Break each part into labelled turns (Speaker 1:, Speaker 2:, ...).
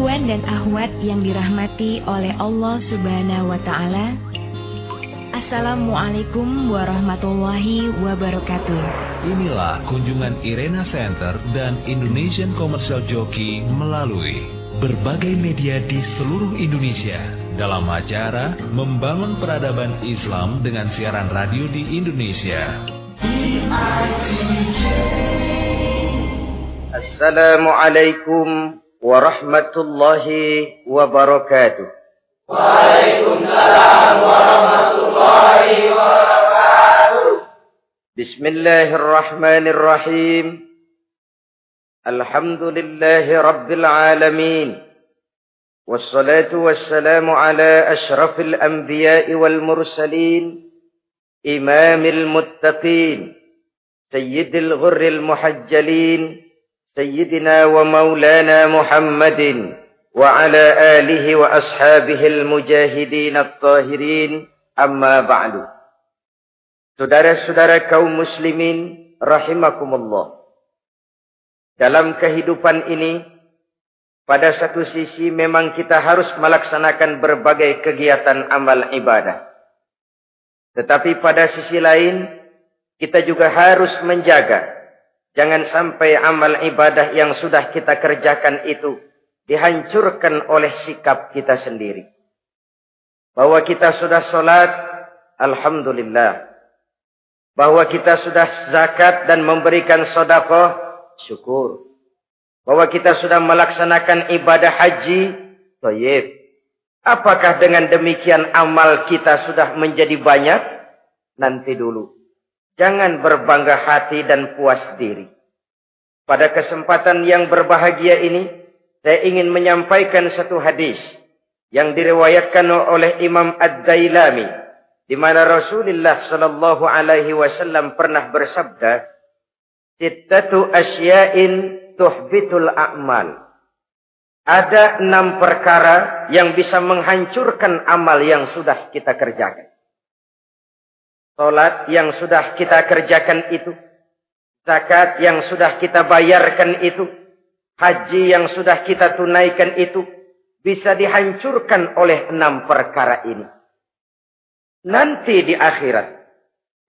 Speaker 1: Ikhwan dan akhwat yang dirahmati oleh Allah Subhanahu wa taala. Assalamualaikum warahmatullahi wabarakatuh.
Speaker 2: Inilah kunjungan Irena Center dan Indonesian Commercial Jockey melalui berbagai media di seluruh Indonesia dalam acara Membangun Peradaban Islam dengan siaran radio di Indonesia.
Speaker 3: Assalamualaikum ورحمة الله
Speaker 4: وبركاته. وعليكم السلام
Speaker 3: ورحمة الله وبركاته بسم الله الرحمن الرحيم. الحمد لله رب العالمين. والصلاة والسلام على أشرف الأنبياء والمرسلين. إمام المتقين. سيد الغر المحجلين. سيدنا ومولانا محمد وعلى آله وأصحابه المجاهدين الطاهرين أما بعد Saudara-saudara kaum muslimin rahimakumullah. Dalam kehidupan ini pada satu sisi memang kita harus melaksanakan berbagai kegiatan amal ibadah. Tetapi pada sisi lain kita juga harus menjaga Jangan sampai amal ibadah yang sudah kita kerjakan itu dihancurkan oleh sikap kita sendiri. Bahwa kita sudah sholat, Alhamdulillah. Bahwa kita sudah zakat dan memberikan sodakoh, syukur. Bahwa kita sudah melaksanakan ibadah haji, toyib. Apakah dengan demikian amal kita sudah menjadi banyak? Nanti dulu. Jangan berbangga hati dan puas diri. Pada kesempatan yang berbahagia ini, saya ingin menyampaikan satu hadis yang diriwayatkan oleh Imam Ad-Dailami di mana Rasulullah sallallahu alaihi wasallam pernah bersabda, "Sittatu asya'in tuhbitul a'mal." Ada enam perkara yang bisa menghancurkan amal yang sudah kita kerjakan. Salat yang sudah kita kerjakan itu. Zakat yang sudah kita bayarkan itu. Haji yang sudah kita tunaikan itu. Bisa dihancurkan oleh enam perkara ini. Nanti di akhirat.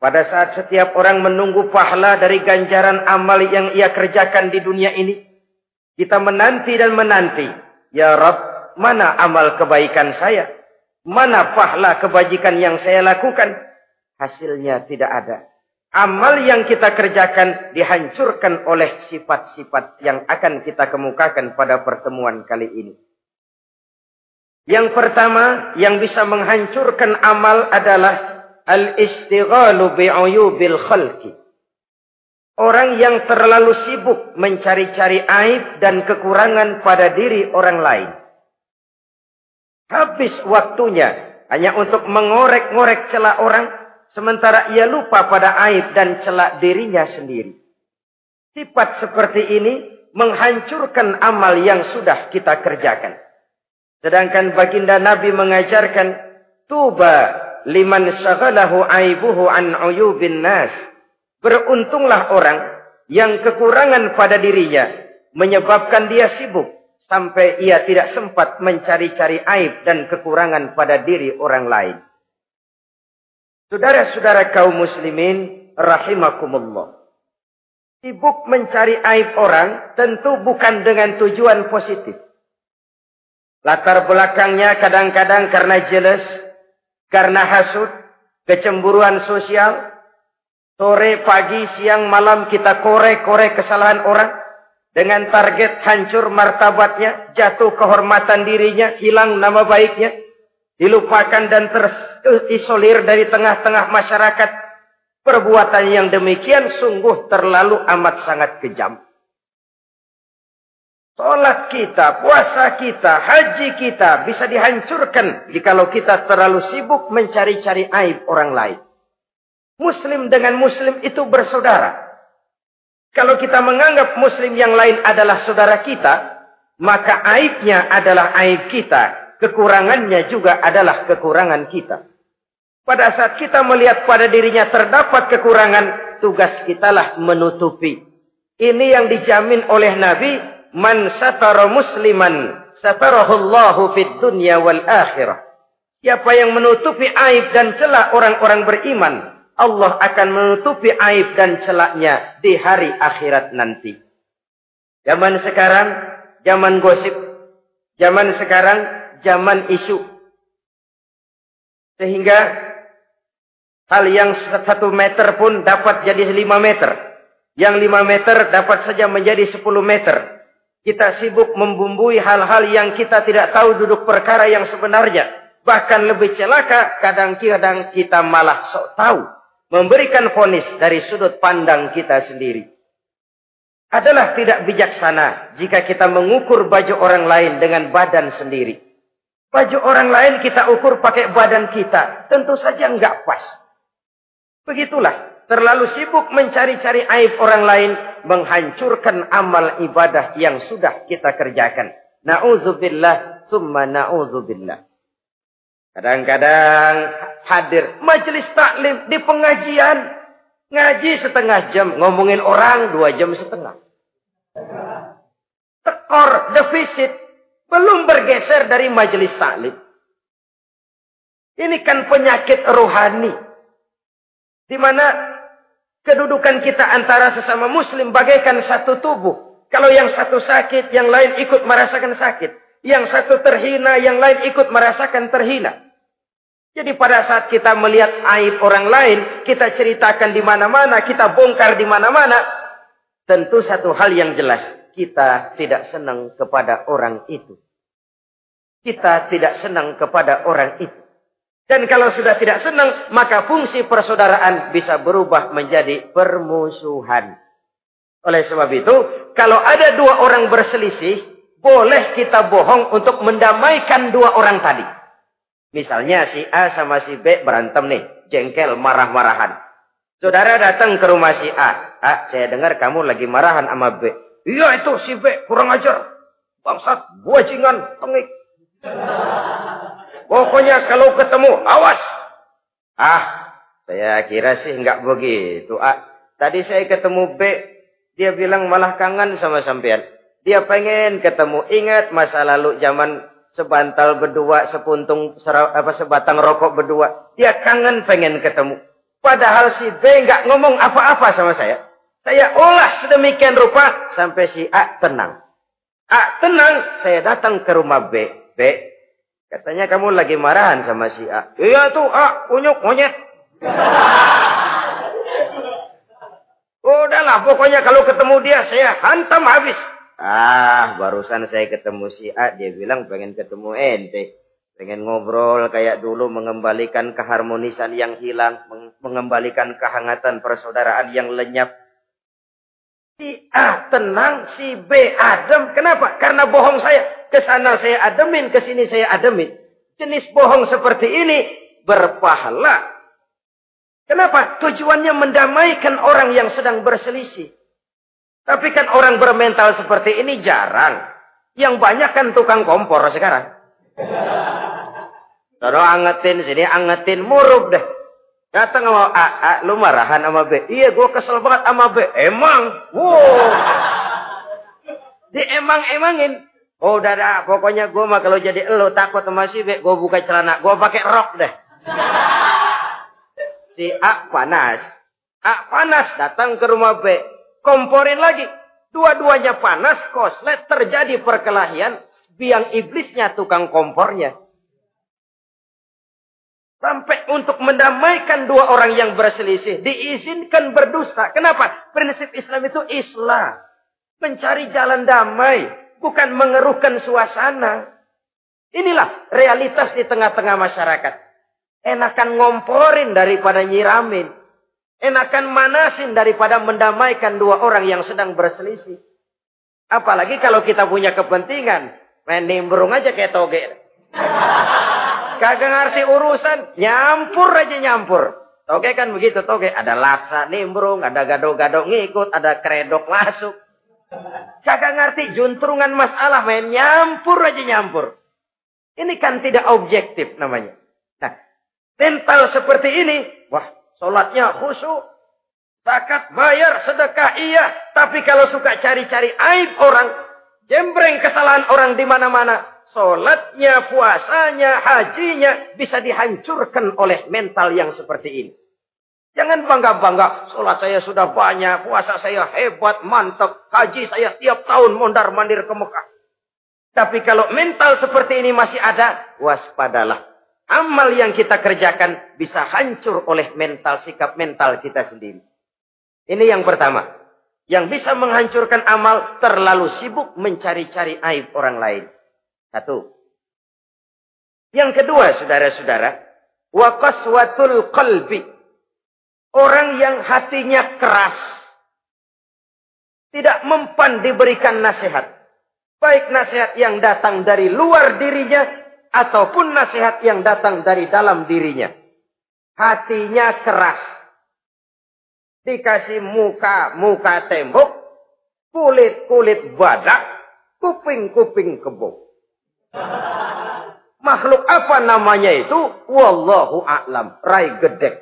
Speaker 3: Pada saat setiap orang menunggu pahala dari ganjaran amal yang ia kerjakan di dunia ini. Kita menanti dan menanti. Ya Rabb, mana amal kebaikan saya? Mana pahala kebajikan yang saya lakukan? Hasilnya tidak ada. Amal yang kita kerjakan dihancurkan oleh sifat-sifat yang akan kita kemukakan pada pertemuan kali ini. Yang pertama yang bisa menghancurkan amal adalah al-istighalu bi'uyubil khalqi. Orang yang terlalu sibuk mencari-cari aib dan kekurangan pada diri orang lain. Habis waktunya hanya untuk mengorek-ngorek celah orang Sementara ia lupa pada aib dan celak dirinya sendiri. Sifat seperti ini menghancurkan amal yang sudah kita kerjakan. Sedangkan baginda Nabi mengajarkan, Tuba liman syaghalahu aibuhu an uyubin nas. Beruntunglah orang yang kekurangan pada dirinya menyebabkan dia sibuk sampai ia tidak sempat mencari-cari aib dan kekurangan pada diri orang lain. Saudara-saudara kaum muslimin rahimakumullah. Sibuk mencari aib orang tentu bukan dengan tujuan positif. Latar belakangnya kadang-kadang karena jelas, karena hasut, kecemburuan sosial. Sore, pagi, siang, malam kita korek-korek kesalahan orang. Dengan target hancur martabatnya, jatuh kehormatan dirinya, hilang nama baiknya dilupakan dan terisolir dari tengah-tengah masyarakat. Perbuatan yang demikian sungguh terlalu amat sangat kejam. Sholat kita, puasa kita, haji kita bisa dihancurkan jikalau kita terlalu sibuk mencari-cari aib orang lain. Muslim dengan muslim itu bersaudara. Kalau kita menganggap muslim yang lain adalah saudara kita, maka aibnya adalah aib kita Kekurangannya juga adalah kekurangan kita. Pada saat kita melihat pada dirinya terdapat kekurangan, tugas kitalah menutupi. Ini yang dijamin oleh Nabi, man satara musliman satarahullahu fid dunya wal akhirah. Siapa yang menutupi aib dan celak orang-orang beriman, Allah akan menutupi aib dan celaknya di hari akhirat nanti. Zaman sekarang, zaman gosip. Zaman sekarang, zaman isu. Sehingga hal yang satu meter pun dapat jadi lima meter. Yang lima meter dapat saja menjadi sepuluh meter. Kita sibuk membumbui hal-hal yang kita tidak tahu duduk perkara yang sebenarnya. Bahkan lebih celaka, kadang-kadang kita malah sok tahu. Memberikan fonis dari sudut pandang kita sendiri. Adalah tidak bijaksana jika kita mengukur baju orang lain dengan badan sendiri. Baju orang lain kita ukur pakai badan kita. Tentu saja enggak pas. Begitulah. Terlalu sibuk mencari-cari aib orang lain. Menghancurkan amal ibadah yang sudah kita kerjakan. Na'udzubillah. Summa na'udzubillah. Kadang-kadang hadir majelis taklim di pengajian. Ngaji setengah jam. Ngomongin orang dua jam setengah. Tekor, defisit. Belum bergeser dari majelis taklim. Ini kan penyakit rohani. Di mana kedudukan kita antara sesama muslim bagaikan satu tubuh. Kalau yang satu sakit, yang lain ikut merasakan sakit. Yang satu terhina, yang lain ikut merasakan terhina. Jadi pada saat kita melihat aib orang lain, kita ceritakan di mana-mana, kita bongkar di mana-mana, tentu satu hal yang jelas, kita tidak senang kepada orang itu. Kita tidak senang kepada orang itu. Dan kalau sudah tidak senang, maka fungsi persaudaraan bisa berubah menjadi permusuhan. Oleh sebab itu, kalau ada dua orang berselisih, boleh kita bohong untuk mendamaikan dua orang tadi. Misalnya si A sama si B berantem nih, jengkel, marah-marahan. Saudara datang ke rumah si A. A, saya dengar kamu lagi marahan sama B. Iya itu si B, kurang ajar. Bangsat, buajingan, tengik. Pokoknya kalau ketemu, awas. Ah, saya kira sih nggak begitu. A, tadi saya ketemu B, dia bilang malah kangen sama sampean. Dia pengen ketemu. Ingat masa lalu zaman sebantal berdua, sepuntung apa sebatang rokok berdua. Dia kangen pengen ketemu. Padahal si B nggak ngomong apa-apa sama saya. Saya olah sedemikian rupa sampai si A tenang. A tenang, saya datang ke rumah B. B, katanya kamu lagi marahan sama si A. Iya tuh A, kunyuk monyet. Udahlah, pokoknya kalau ketemu dia saya hantam habis. Ah, barusan saya ketemu si A, dia bilang pengen ketemu ente. Pengen ngobrol kayak dulu mengembalikan keharmonisan yang hilang, mengembalikan kehangatan persaudaraan yang lenyap. Si A tenang, si B adem. Kenapa? Karena bohong saya. Ke sana saya ademin, ke sini saya ademin. Jenis bohong seperti ini berpahala. Kenapa? Tujuannya mendamaikan orang yang sedang berselisih. Tapi kan orang bermental seperti ini jarang. Yang banyak kan tukang kompor sekarang. Kalau angetin sini, angetin murub deh. Datang sama A, A, lu marahan sama B. Iya, gue kesel banget sama B. Emang? Wow. Di emang-emangin. Oh, udah dah. Pokoknya gue mah kalau jadi elu takut sama si B. Gue buka celana. Gue pakai rok deh. Si A panas. A panas datang ke rumah B komporin lagi. Dua-duanya panas, koslet, terjadi perkelahian. Biang iblisnya tukang kompornya. Sampai untuk mendamaikan dua orang yang berselisih. Diizinkan berdusta. Kenapa? Prinsip Islam itu Islam. Mencari jalan damai. Bukan mengeruhkan suasana. Inilah realitas di tengah-tengah masyarakat. Enakan ngomporin daripada nyiramin. Enakan manasin daripada mendamaikan dua orang yang sedang berselisih. Apalagi kalau kita punya kepentingan. Main nimbrung aja kayak toge. Kagak ngerti urusan. Nyampur aja nyampur. Toge kan begitu toge. Ada laksa nimbrung. Ada gado-gado ngikut. Ada kredok masuk. Kagak ngerti juntrungan masalah. Main nyampur aja nyampur. Ini kan tidak objektif namanya. Nah. Mental seperti ini. Wah Sholatnya khusyuk. Zakat bayar, sedekah iya. Tapi kalau suka cari-cari aib orang. Jembreng kesalahan orang di mana-mana. Sholatnya, puasanya, hajinya bisa dihancurkan oleh mental yang seperti ini. Jangan bangga-bangga, sholat saya sudah banyak, puasa saya hebat, mantap, haji saya tiap tahun mondar-mandir ke Mekah. Tapi kalau mental seperti ini masih ada, waspadalah. Amal yang kita kerjakan bisa hancur oleh mental, sikap mental kita sendiri. Ini yang pertama. Yang bisa menghancurkan amal terlalu sibuk mencari-cari aib orang lain. Satu. Yang kedua, saudara-saudara, waqaswatul qalbi. Orang yang hatinya keras. Tidak mempan diberikan nasihat. Baik nasihat yang datang dari luar dirinya. Ataupun nasihat yang datang dari dalam dirinya. Hatinya keras. Dikasih muka, muka tembok. Kulit-kulit badak. Kuping-kuping kebo. Makhluk apa namanya itu? Wallahu a'lam. Rai gedek.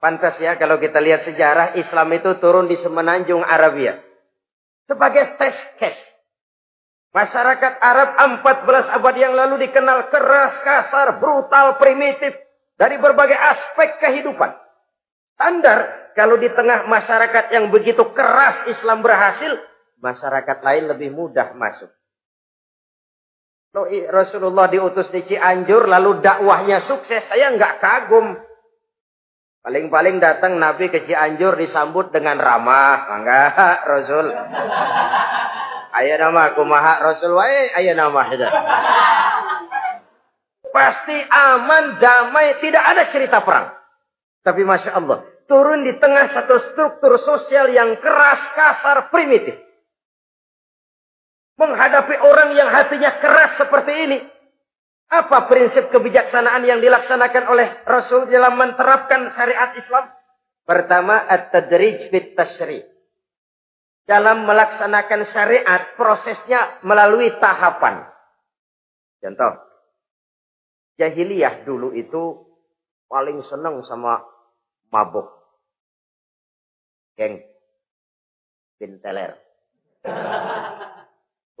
Speaker 3: Pantas ya kalau kita lihat sejarah Islam itu turun di semenanjung Arabia. Sebagai tes case. Masyarakat Arab 14 abad yang lalu dikenal keras, kasar, brutal, primitif. Dari berbagai aspek kehidupan. Standar kalau di tengah masyarakat yang begitu keras Islam berhasil. Masyarakat lain lebih mudah masuk. Rasulullah diutus di Cianjur lalu dakwahnya sukses. Saya nggak kagum. Paling-paling datang Nabi ke Cianjur disambut dengan ramah. Enggak, Rasul. Ayah nama kumaha Rasul wae ayah nama Pasti aman, damai, tidak ada cerita perang. Tapi Masya Allah, turun di tengah satu struktur sosial yang keras, kasar, primitif. Menghadapi orang yang hatinya keras seperti ini, apa prinsip kebijaksanaan yang dilaksanakan oleh Rasul dalam menerapkan syariat Islam? Pertama, at-tadrij fit tashri. Dalam melaksanakan syariat, prosesnya melalui tahapan. Contoh, jahiliyah dulu itu paling senang sama mabuk. Geng, pinteler.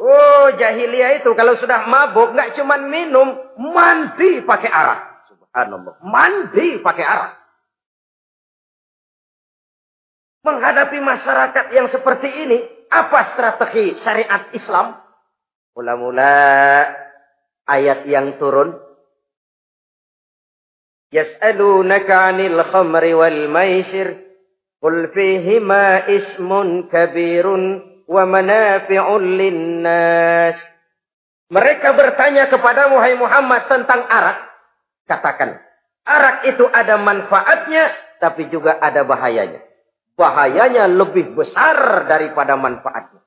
Speaker 3: Oh, jahiliyah itu kalau sudah mabuk nggak cuma minum, mandi pakai arak. Subhanallah. Mandi pakai arak. Menghadapi masyarakat yang seperti ini, apa strategi syariat Islam? Mula-mula ayat yang turun. Yas'alunaka 'anil khamri wal maisir. Qul fihima ismun kabirun wa manafi'un linnas. Mereka bertanya kepada Muhammad Muhammad tentang arak. Katakan, arak itu ada manfaatnya, tapi juga ada bahayanya. Bahayanya lebih besar daripada manfaatnya.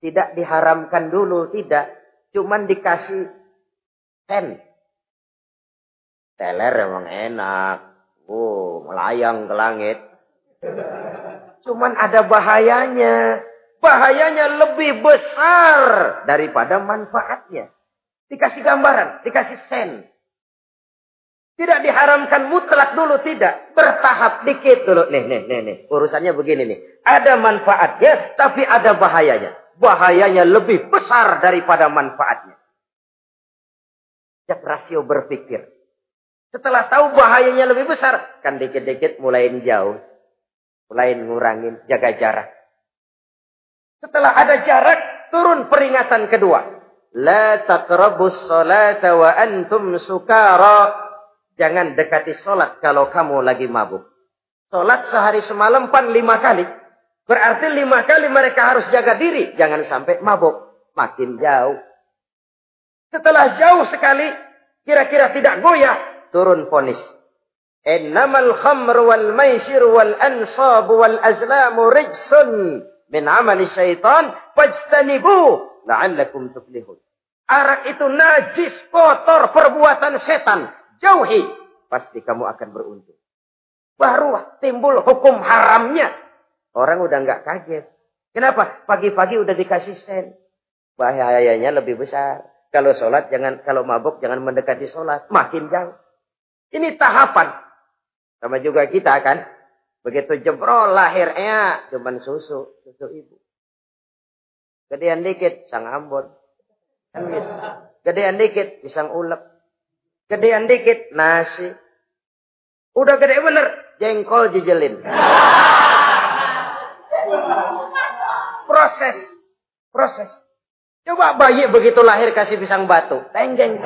Speaker 3: Tidak diharamkan dulu, tidak. Cuman dikasih sen. Teler emang enak. Oh, melayang ke langit. Cuman ada bahayanya bahayanya lebih besar daripada manfaatnya. Dikasih gambaran, dikasih sen. Tidak diharamkan mutlak dulu, tidak. Bertahap dikit dulu. Nih, nih, nih, nih. Urusannya begini nih. Ada manfaatnya, tapi ada bahayanya. Bahayanya lebih besar daripada manfaatnya. Cek rasio berpikir. Setelah tahu bahayanya lebih besar, kan dikit-dikit mulai jauh. Mulai ngurangin, jaga jarak. Setelah ada jarak, turun peringatan kedua. La taqrabus salata wa antum sukara. Jangan dekati solat kalau kamu lagi mabuk. Solat sehari semalam pan lima kali. Berarti lima kali mereka harus jaga diri. Jangan sampai mabuk. Makin jauh. Setelah jauh sekali, kira-kira tidak goyah, turun ponis. Innamal khamr wal maisir wal ansab wal azlamu rijsun min amali syaitan fajtanibu la'allakum tuflihun. Arak itu najis, kotor, perbuatan setan. Jauhi, pasti kamu akan beruntung. Baru timbul hukum haramnya. Orang udah nggak kaget. Kenapa? Pagi-pagi udah dikasih sen. Bahayanya lebih besar. Kalau sholat jangan, kalau mabuk jangan mendekati sholat. Makin jauh. Ini tahapan. Sama juga kita kan. Begitu jebrol lahirnya cuman susu, susu ibu. Gedean dikit sang ambon. Kan gitu. Gedean dikit pisang ulek. Gedean dikit nasi. Udah gede bener jengkol jijelin. Proses. Proses. Coba bayi begitu lahir kasih pisang batu. Tenggeng.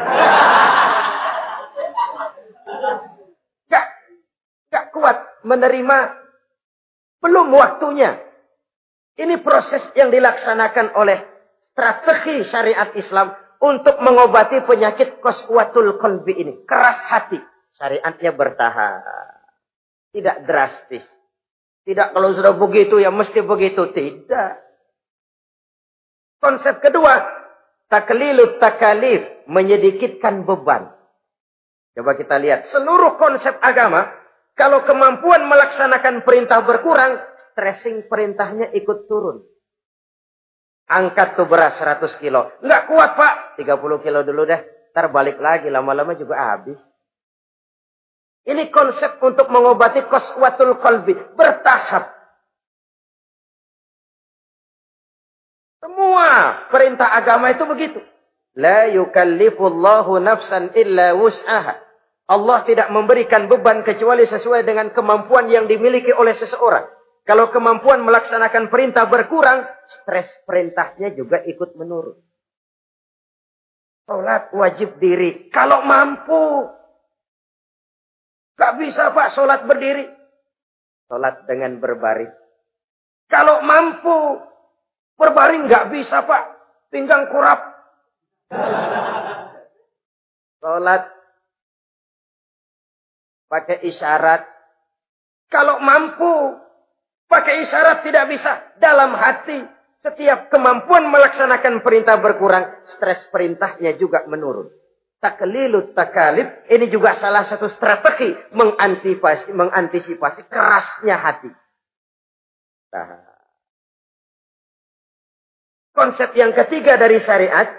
Speaker 3: Gak, gak kuat menerima. Belum waktunya. Ini proses yang dilaksanakan oleh strategi syariat Islam untuk mengobati penyakit koswatul kolbi ini. Keras hati. Syariatnya bertahan. Tidak drastis. Tidak kalau sudah begitu ya mesti begitu. Tidak. Konsep kedua. Taklilut takalif. Menyedikitkan beban. Coba kita lihat. Seluruh konsep agama. Kalau kemampuan melaksanakan perintah berkurang. Stressing perintahnya ikut turun. Angkat tuh beras 100 kilo. Enggak kuat pak. 30 kilo dulu deh. Ntar balik lagi. Lama-lama juga habis. Ini konsep untuk mengobati koswatul kolbi. Bertahap. Semua perintah agama itu begitu. La yukallifullahu nafsan illa wus'aha. Allah tidak memberikan beban kecuali sesuai dengan kemampuan yang dimiliki oleh seseorang. Kalau kemampuan melaksanakan perintah berkurang, stres perintahnya juga ikut menurun. Sholat wajib diri. Kalau mampu. Gak bisa pak sholat berdiri. Sholat dengan berbaring. Kalau mampu. Berbaring gak bisa pak. Pinggang kurap. Sholat. Pakai isyarat. Kalau mampu. Pakai isyarat tidak bisa. Dalam hati. Setiap kemampuan melaksanakan perintah berkurang. Stres perintahnya juga menurun. Taklilut takalib. Ini juga salah satu strategi. Mengantisipasi, mengantisipasi kerasnya hati. Nah. Konsep yang ketiga dari syariat.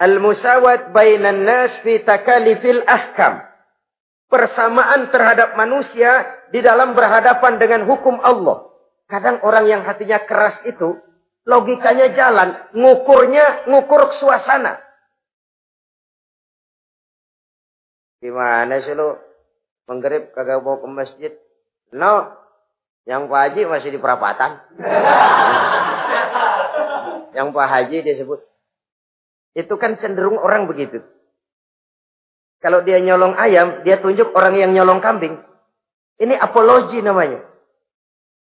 Speaker 3: Al-musawat bainan nas fi takalifil ahkam. Persamaan terhadap manusia di dalam berhadapan dengan hukum Allah. Kadang orang yang hatinya keras itu, logikanya jalan, ngukurnya ngukur suasana. Gimana sih lu? Menggerib kagak mau ke masjid? No. Yang Pak Haji masih di perapatan. yang Pak Haji disebut. Itu kan cenderung orang begitu. Kalau dia nyolong ayam, dia tunjuk orang yang nyolong kambing. Ini apologi namanya.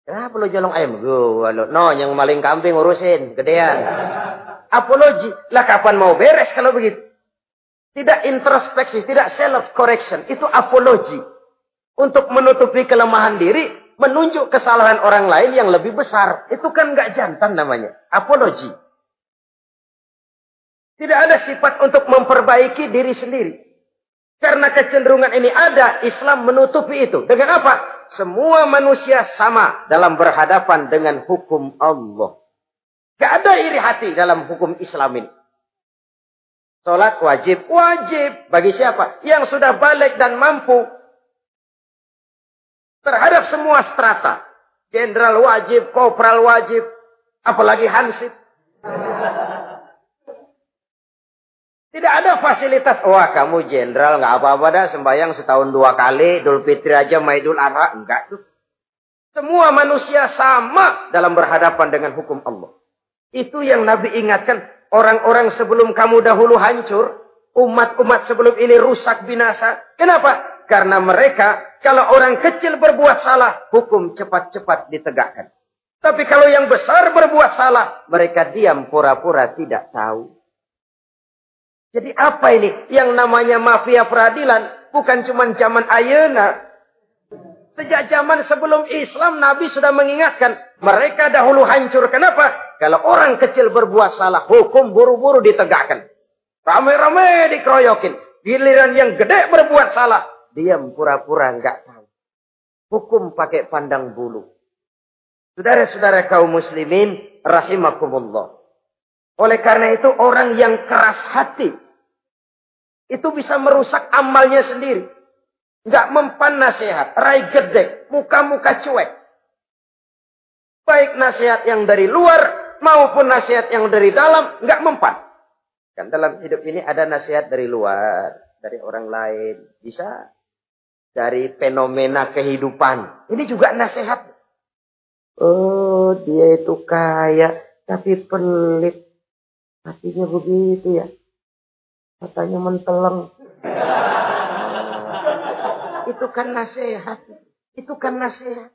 Speaker 3: Kenapa lo jolong ayam? Gue, no, yang maling kambing urusin, gedean. Apologi. Lah kapan mau beres kalau begitu? Tidak introspeksi, tidak self correction. Itu apologi. Untuk menutupi kelemahan diri, menunjuk kesalahan orang lain yang lebih besar. Itu kan nggak jantan namanya. Apologi. Tidak ada sifat untuk memperbaiki diri sendiri. Karena kecenderungan ini ada, Islam menutupi itu. Dengan apa? Semua manusia sama dalam berhadapan dengan hukum Allah. Gak ada iri hati dalam hukum Islam ini. Sholat wajib. Wajib. Bagi siapa? Yang sudah balik dan mampu. Terhadap semua strata. Jenderal wajib, kopral wajib. Apalagi hansip. Tidak ada fasilitas. Wah kamu jenderal nggak apa-apa dah sembahyang setahun dua kali. Idul Fitri aja Maidul Adha. Enggak tuh. Semua manusia sama dalam berhadapan dengan hukum Allah. Itu yang Nabi ingatkan. Orang-orang sebelum kamu dahulu hancur. Umat-umat sebelum ini rusak binasa. Kenapa? Karena mereka kalau orang kecil berbuat salah. Hukum cepat-cepat ditegakkan. Tapi kalau yang besar berbuat salah. Mereka diam pura-pura tidak tahu. Jadi apa ini? Yang namanya mafia peradilan bukan cuma zaman ayana. Sejak zaman sebelum Islam Nabi sudah mengingatkan. Mereka dahulu hancur. Kenapa? Kalau orang kecil berbuat salah. Hukum buru-buru ditegakkan. Rame-rame dikeroyokin. Giliran yang gede berbuat salah. Diam pura-pura nggak tahu. Hukum pakai pandang bulu. Saudara-saudara kaum muslimin. Rahimakumullah. Oleh karena itu orang yang keras hati itu bisa merusak amalnya sendiri. Nggak mempan nasihat. Rai gede. Muka-muka cuek. Baik nasihat yang dari luar maupun nasihat yang dari dalam. Nggak mempan. Kan dalam hidup ini ada nasihat dari luar. Dari orang lain. Bisa. Dari fenomena kehidupan. Ini juga nasihat. Oh dia itu kaya. Tapi pelit. Hatinya begitu ya. Katanya menteleng. Itu kan nasihat. Itu kan nasihat.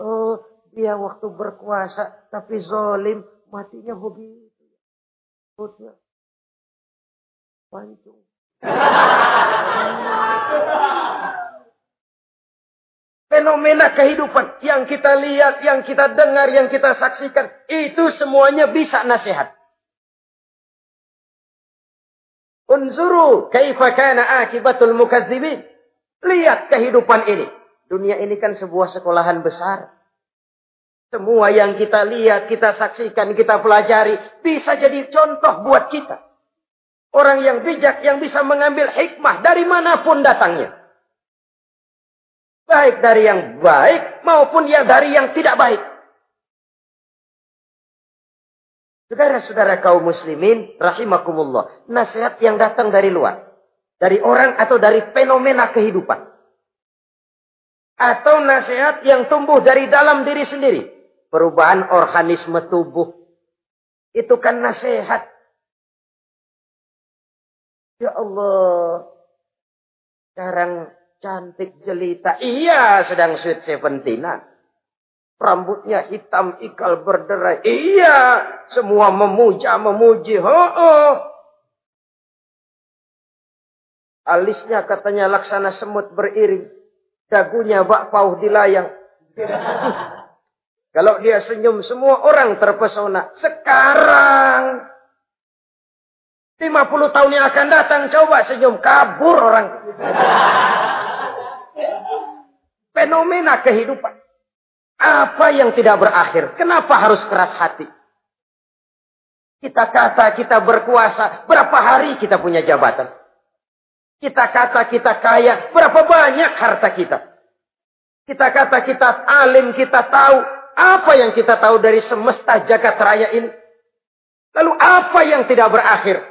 Speaker 3: Oh, dia waktu berkuasa tapi zolim. Matinya begitu. Perutnya. Pancung. Fenomena kehidupan yang kita lihat, yang kita dengar, yang kita saksikan. Itu semuanya bisa nasihat. Unzuru kaifa kana akibatul mukadzibin. Lihat kehidupan ini. Dunia ini kan sebuah sekolahan besar. Semua yang kita lihat, kita saksikan, kita pelajari. Bisa jadi contoh buat kita. Orang yang bijak yang bisa mengambil hikmah dari mana pun datangnya. Baik dari yang baik maupun yang dari yang tidak baik. Saudara-saudara kaum muslimin, rahimakumullah. Nasihat yang datang dari luar. Dari orang atau dari fenomena kehidupan. Atau nasihat yang tumbuh dari dalam diri sendiri. Perubahan organisme tubuh. Itu kan nasihat. Ya Allah. Sekarang cantik jelita. Iya sedang sweet seventeenan. Rambutnya hitam, ikal berderai. Iya, semua memuja, memuji. Oh, oh. Alisnya katanya laksana semut beriring. Dagunya bak pauh dilayang. Kalau dia senyum, semua orang terpesona. Sekarang, 50 tahun yang akan datang, coba senyum. Kabur orang. Fenomena kehidupan. Apa yang tidak berakhir? Kenapa harus keras hati? Kita kata kita berkuasa, berapa hari kita punya jabatan? Kita kata kita kaya, berapa banyak harta kita? Kita kata kita alim, kita tahu apa yang kita tahu dari semesta jagat raya ini. Lalu apa yang tidak berakhir?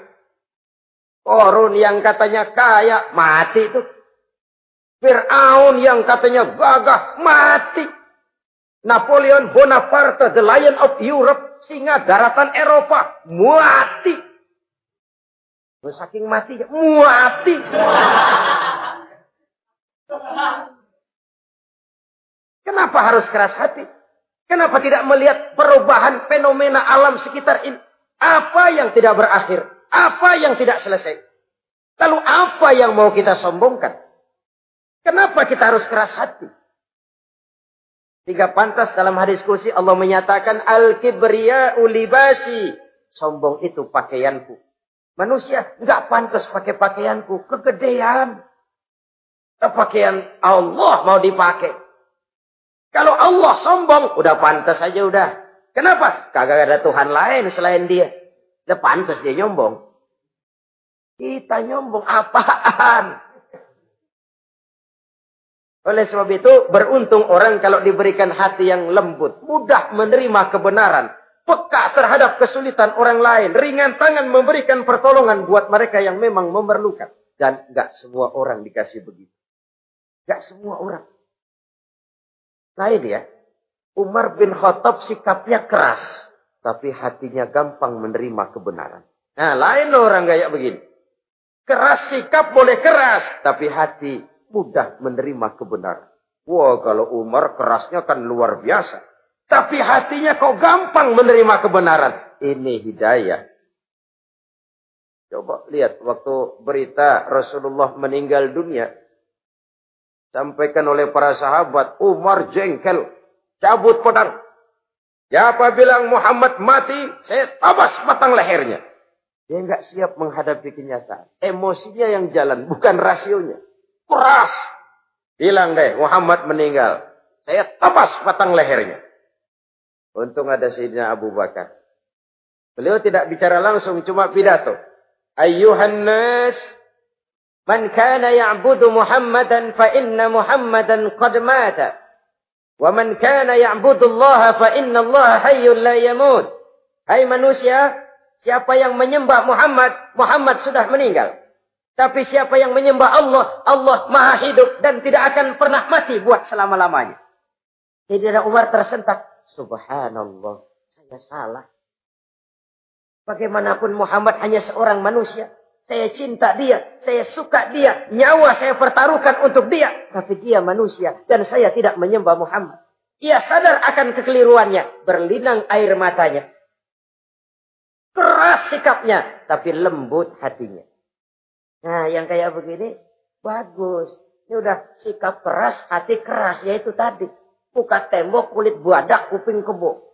Speaker 3: Korun yang katanya kaya, mati itu. Fir'aun yang katanya gagah, mati. Napoleon Bonaparte, the Lion of Europe, singa daratan Eropa, mati. Saking mati, mati. Kenapa harus keras hati? Kenapa tidak melihat perubahan fenomena alam sekitar ini? Apa yang tidak berakhir? Apa yang tidak selesai? Lalu apa yang mau kita sombongkan? Kenapa kita harus keras hati? Tiga pantas dalam hadis kursi Allah menyatakan al-kibriya ulibasi. Sombong itu pakaianku. Manusia nggak pantas pakai pakaianku. Kegedean. Pakaian Allah mau dipakai. Kalau Allah sombong, udah pantas aja udah. Kenapa? Kagak ada Tuhan lain selain dia. Udah pantas dia nyombong. Kita nyombong apaan? Oleh sebab itu, beruntung orang kalau diberikan hati yang lembut, mudah menerima kebenaran, peka terhadap kesulitan orang lain, ringan tangan memberikan pertolongan buat mereka yang memang memerlukan. Dan gak semua orang dikasih begitu. Gak semua orang. Lain ya. Umar bin Khattab sikapnya keras. Tapi hatinya gampang menerima kebenaran. Nah lain orang kayak begini. Keras sikap boleh keras. Tapi hati mudah menerima kebenaran. Wah, kalau Umar kerasnya kan luar biasa. Tapi hatinya kok gampang menerima kebenaran. Ini hidayah. Coba lihat waktu berita Rasulullah meninggal dunia. Sampaikan oleh para sahabat. Umar jengkel. Cabut pedang. Siapa bilang Muhammad mati, saya tabas batang lehernya. Dia nggak siap menghadapi kenyataan. Emosinya yang jalan, bukan rasionya. Keras. Bilang deh, Muhammad meninggal. Saya tapas batang lehernya. Untung ada Sayyidina Abu Bakar. Beliau tidak bicara langsung, cuma pidato. Ayyuhan nas, Man kana ya'budu Muhammadan fa inna Muhammadan qad mata. Wa man kana ya'budu Allah fa inna Allah hayyun la yamut. Hai manusia, siapa yang menyembah Muhammad, Muhammad sudah meninggal. Tapi siapa yang menyembah Allah, Allah maha hidup dan tidak akan pernah mati buat selama-lamanya. Sayyidina Umar tersentak. Subhanallah, saya salah. Bagaimanapun Muhammad hanya seorang manusia. Saya cinta dia, saya suka dia, nyawa saya pertaruhkan untuk dia. Tapi dia manusia dan saya tidak menyembah Muhammad. Ia sadar akan kekeliruannya, berlinang air matanya. Keras sikapnya, tapi lembut hatinya. Nah, yang kayak begini, bagus. Ini udah sikap keras, hati keras, yaitu tadi. Buka tembok, kulit buadak, kuping kebo.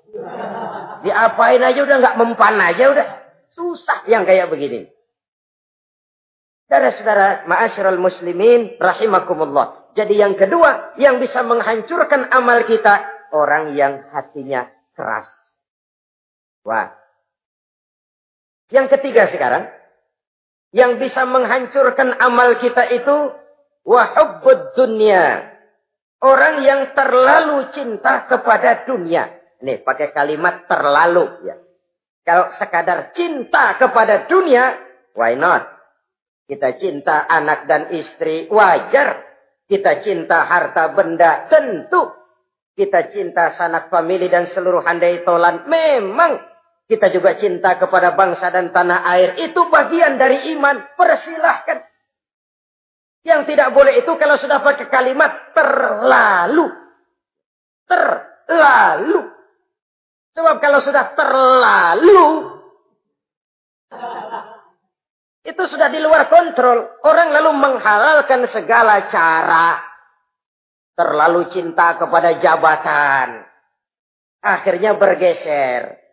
Speaker 3: Diapain aja udah nggak mempan aja udah. Susah yang kayak begini. Saudara-saudara, ma'asyiral muslimin rahimakumullah. Jadi yang kedua yang bisa menghancurkan amal kita orang yang hatinya keras. Wah. Yang ketiga sekarang yang bisa menghancurkan amal kita itu wahubbud dunia. Orang yang terlalu cinta kepada dunia. Nih, pakai kalimat terlalu ya. Kalau sekadar cinta kepada dunia, why not? Kita cinta anak dan istri, wajar. Kita cinta harta benda, tentu. Kita cinta sanak famili dan seluruh handai tolan, memang. Kita juga cinta kepada bangsa dan tanah air. Itu bagian dari iman. Persilahkan. Yang tidak boleh itu kalau sudah pakai kalimat terlalu. Terlalu. Sebab kalau sudah terlalu, itu sudah di luar kontrol. Orang lalu menghalalkan segala cara. Terlalu cinta kepada jabatan. Akhirnya bergeser.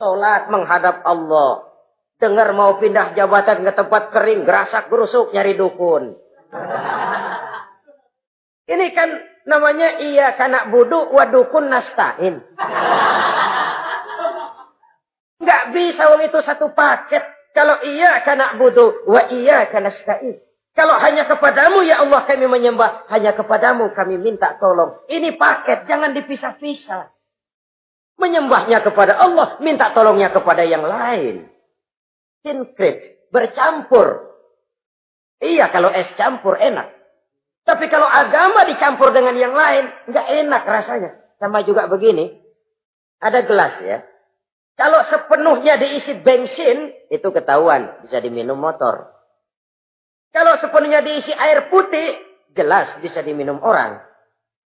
Speaker 3: Sholat menghadap Allah. Dengar mau pindah jabatan ke tempat kering. Gerasak gerusuk nyari dukun. Ini kan namanya iya kanak budu wadukun nastain. Nggak bisa wong itu satu paket. Kalau iya karena butuh, wa iya karena stain. Kalau hanya kepadamu ya Allah kami menyembah, hanya kepadamu kami minta tolong. Ini paket, jangan dipisah-pisah. Menyembahnya kepada Allah, minta tolongnya kepada yang lain. Sinkrit, bercampur. Iya kalau es campur enak. Tapi kalau agama dicampur dengan yang lain, nggak enak rasanya. Sama juga begini, ada gelas ya. Kalau sepenuhnya diisi bensin, itu ketahuan. Bisa diminum motor. Kalau sepenuhnya diisi air putih, jelas bisa diminum orang.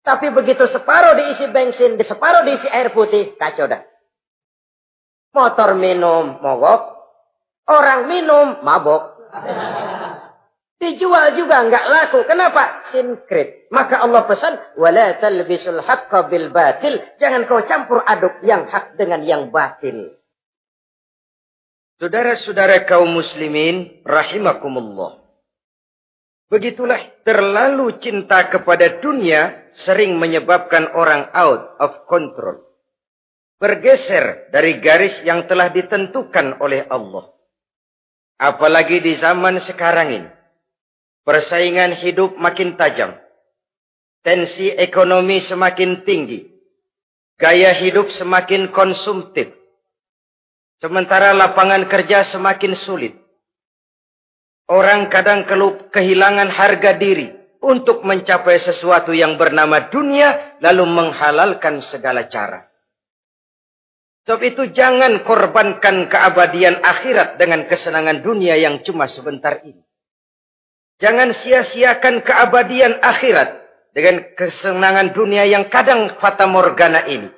Speaker 3: Tapi begitu separuh diisi bensin, di separuh diisi air putih, kacau dah. Motor minum, mogok. Orang minum, mabok. Dijual juga nggak laku. Kenapa? Sinkrit. Maka Allah pesan, wala talbisul haqqa bil batil. Jangan kau campur aduk yang hak dengan yang batil. Saudara-saudara kaum muslimin, rahimakumullah. Begitulah terlalu cinta kepada dunia sering menyebabkan orang out of control. Bergeser dari garis yang telah ditentukan oleh Allah. Apalagi di zaman sekarang ini Persaingan hidup makin tajam. Tensi ekonomi semakin tinggi. Gaya hidup semakin konsumtif. Sementara lapangan kerja semakin sulit. Orang kadang kehilangan harga diri untuk mencapai sesuatu yang bernama dunia lalu menghalalkan segala cara. Sebab itu jangan korbankan keabadian akhirat dengan kesenangan dunia yang cuma sebentar ini. Jangan sia-siakan keabadian akhirat dengan kesenangan dunia yang kadang fata morgana ini.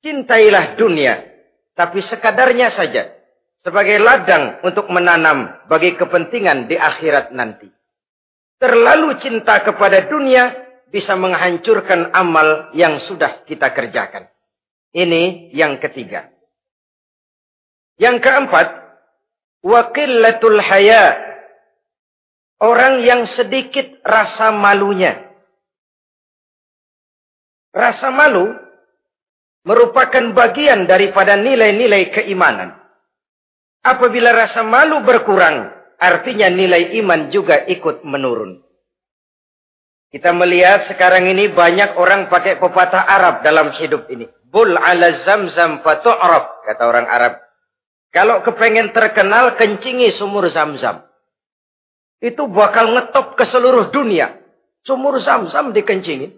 Speaker 3: Cintailah dunia, tapi sekadarnya saja. Sebagai ladang untuk menanam bagi kepentingan di akhirat nanti. Terlalu cinta kepada dunia bisa menghancurkan amal yang sudah kita kerjakan. Ini yang ketiga. Yang keempat, wakilatul haya Orang yang sedikit rasa malunya. Rasa malu merupakan bagian daripada nilai-nilai keimanan. Apabila rasa malu berkurang, artinya nilai iman juga ikut menurun. Kita melihat sekarang ini banyak orang pakai pepatah Arab dalam hidup ini. Bul ala zamzam fatu'rab, kata orang Arab. Kalau kepengen terkenal, kencingi sumur zamzam. Itu bakal ngetop ke seluruh dunia. Sumur zamzam dikencingin.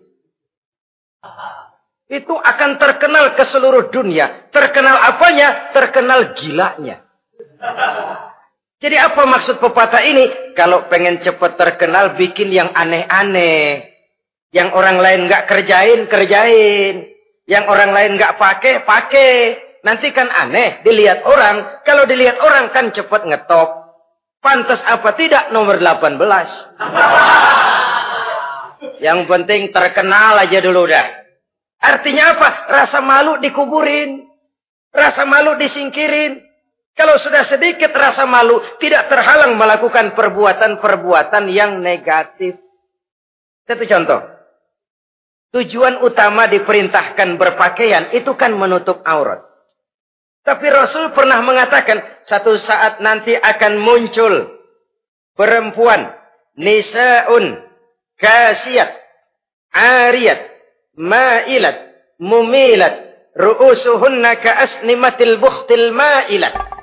Speaker 3: Itu akan terkenal ke seluruh dunia. Terkenal apanya? Terkenal gilanya. Jadi apa maksud pepatah ini? Kalau pengen cepat terkenal, bikin yang aneh-aneh. Yang orang lain nggak kerjain, kerjain. Yang orang lain nggak pakai, pakai. Nanti kan aneh, dilihat orang. Kalau dilihat orang kan cepat ngetop. Pantas apa tidak nomor 18. Yang penting terkenal aja dulu dah. Artinya apa? Rasa malu dikuburin. Rasa malu disingkirin. Kalau sudah sedikit rasa malu, tidak terhalang melakukan perbuatan-perbuatan yang negatif. Satu contoh. Tujuan utama diperintahkan berpakaian itu kan menutup aurat. Tapi Rasul pernah mengatakan, satu saat nanti akan muncul perempuan, nisa'un, kasiyat, ariyat, ma'ilat, mumilat, ru'usuhunna ka'asnimatil bukhtil ma'ilat.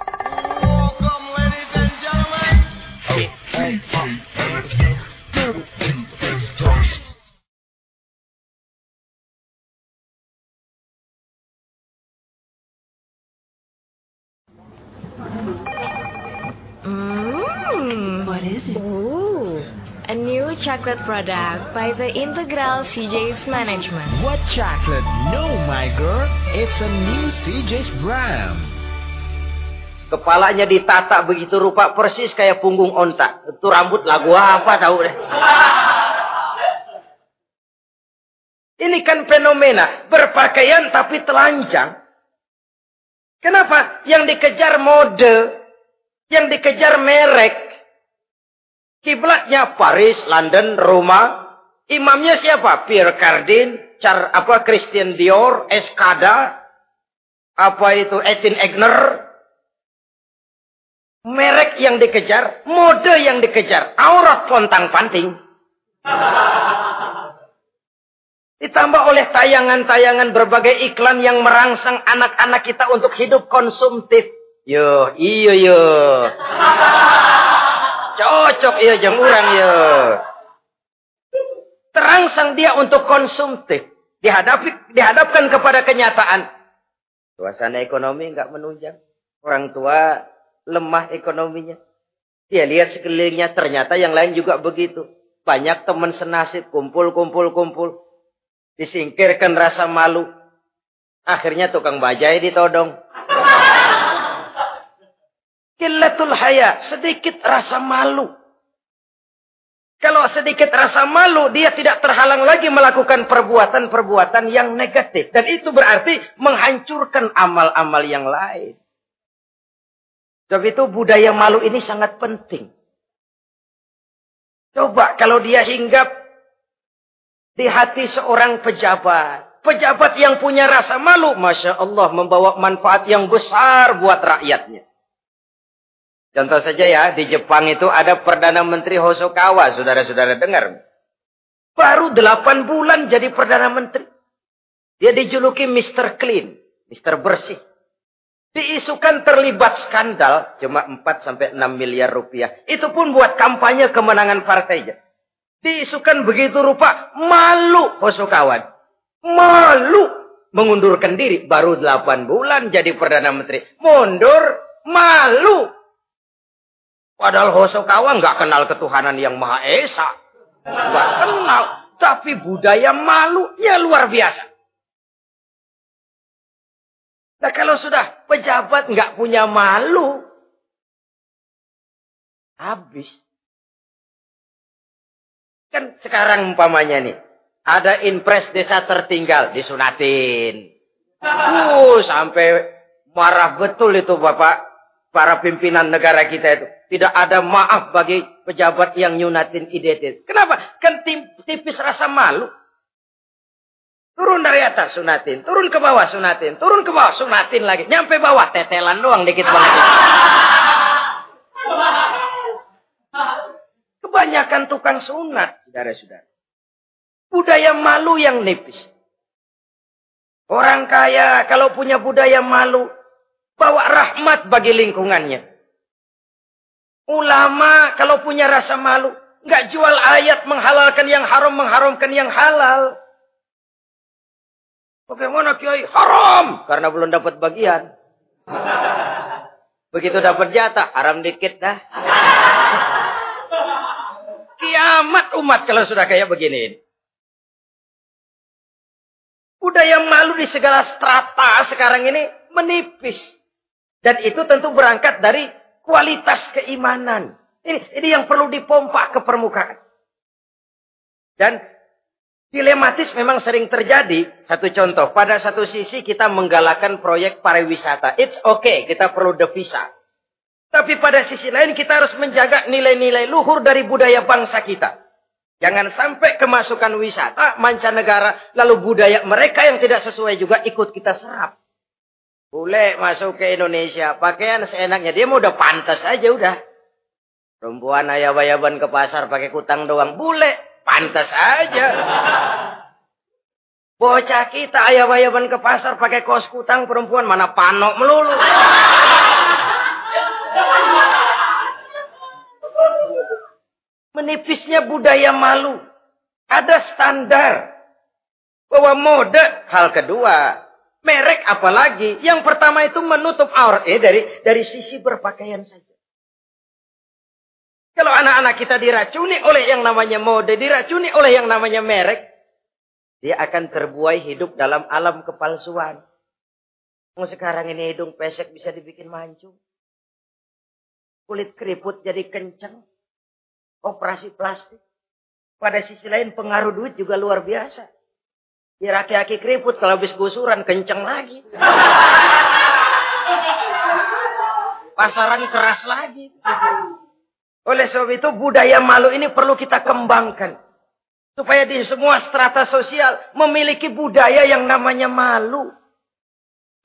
Speaker 1: Chocolate product by the Integral CJ's Management.
Speaker 2: What chocolate? No, my girl. It's a new CJ's brand.
Speaker 3: Kepalanya ditata begitu rupa persis kayak punggung onta. Itu rambut lagu apa tahu deh. Ini kan fenomena berpakaian tapi telanjang. Kenapa? Yang dikejar mode, yang dikejar merek, Kiblatnya Paris, London, Roma. Imamnya siapa? Pierre Cardin, Char apa Christian Dior, Escada, apa itu Etin Egner. Merek yang dikejar, mode yang dikejar, aurat pontang panting. Ditambah oleh tayangan-tayangan berbagai iklan yang merangsang anak-anak kita untuk hidup konsumtif. Yo, iyo yo. Cocok ya jam orang ya. Terangsang dia untuk konsumtif. Dihadapi, dihadapkan kepada kenyataan. Suasana ekonomi nggak menunjang. Orang tua lemah ekonominya. Dia lihat sekelilingnya ternyata yang lain juga begitu. Banyak teman senasib kumpul kumpul kumpul. Disingkirkan rasa malu. Akhirnya tukang bajai ditodong. Killatul haya, sedikit rasa malu. Kalau sedikit rasa malu, dia tidak terhalang lagi melakukan perbuatan-perbuatan yang negatif. Dan itu berarti menghancurkan amal-amal yang lain. Sebab itu budaya malu ini sangat penting. Coba kalau dia hinggap di hati seorang pejabat. Pejabat yang punya rasa malu, Masya Allah membawa manfaat yang besar buat rakyatnya. Contoh saja ya, di Jepang itu ada Perdana Menteri Hosokawa, saudara-saudara dengar. Baru delapan bulan jadi Perdana Menteri. Dia dijuluki Mr. Clean, Mr. Bersih. Diisukan terlibat skandal, cuma 4 sampai 6 miliar rupiah. Itu pun buat kampanye kemenangan partainya. Diisukan begitu rupa, malu Hosokawan. Malu mengundurkan diri. Baru 8 bulan jadi Perdana Menteri. Mundur, malu Padahal Hosokawa nggak kenal ketuhanan yang Maha Esa. Nggak kenal. Tapi budaya malunya luar biasa. Nah kalau sudah pejabat nggak punya malu. Habis. Kan sekarang umpamanya nih. Ada impres desa tertinggal. Disunatin. Uh, sampai marah betul itu Bapak para pimpinan negara kita itu. Tidak ada maaf bagi pejabat yang nyunatin identitas. Kenapa? Kan tipis rasa malu. Turun dari atas sunatin, turun ke bawah sunatin, turun ke bawah sunatin lagi. Nyampe bawah tetelan doang dikit banget. Kebanyakan tukang sunat, saudara-saudara. Budaya malu yang nipis. Orang kaya kalau punya budaya malu, bawa rahmat bagi lingkungannya. Ulama kalau punya rasa malu, nggak jual ayat menghalalkan yang haram, mengharamkan yang halal. Bagaimana kiai? Haram! Karena belum dapat bagian. Begitu dapat jatah, haram dikit dah. Kiamat umat kalau sudah kayak begini. Budaya malu di segala strata sekarang ini menipis. Dan itu tentu berangkat dari kualitas keimanan. Ini, ini yang perlu dipompa ke permukaan. Dan dilematis memang sering terjadi. Satu contoh, pada satu sisi kita menggalakkan proyek pariwisata. It's okay, kita perlu devisa. Tapi pada sisi lain kita harus menjaga nilai-nilai luhur dari budaya bangsa kita. Jangan sampai kemasukan wisata mancanegara lalu budaya mereka yang tidak sesuai juga ikut kita serap. Boleh masuk ke Indonesia, pakaian seenaknya dia mau udah pantas aja udah. Perempuan ayah-ayaban ke pasar pakai kutang doang, boleh pantas aja. Bocah kita ayah-ayaban ke pasar pakai kos kutang perempuan mana panok melulu. Menipisnya budaya malu. Ada standar. Bahwa mode hal kedua. Merek apalagi. Yang pertama itu menutup aurat. Eh dari dari sisi berpakaian saja. Kalau anak-anak kita diracuni oleh yang namanya mode, diracuni oleh yang namanya merek, dia akan terbuai hidup dalam alam kepalsuan. Sekarang ini hidung pesek bisa dibikin mancung. Kulit keriput jadi kencang operasi plastik. Pada sisi lain pengaruh duit juga luar biasa. Di aki-aki keriput kalau habis gusuran kenceng lagi. Pasaran keras lagi. Oleh sebab itu budaya malu ini perlu kita kembangkan. Supaya di semua strata sosial memiliki budaya yang namanya malu.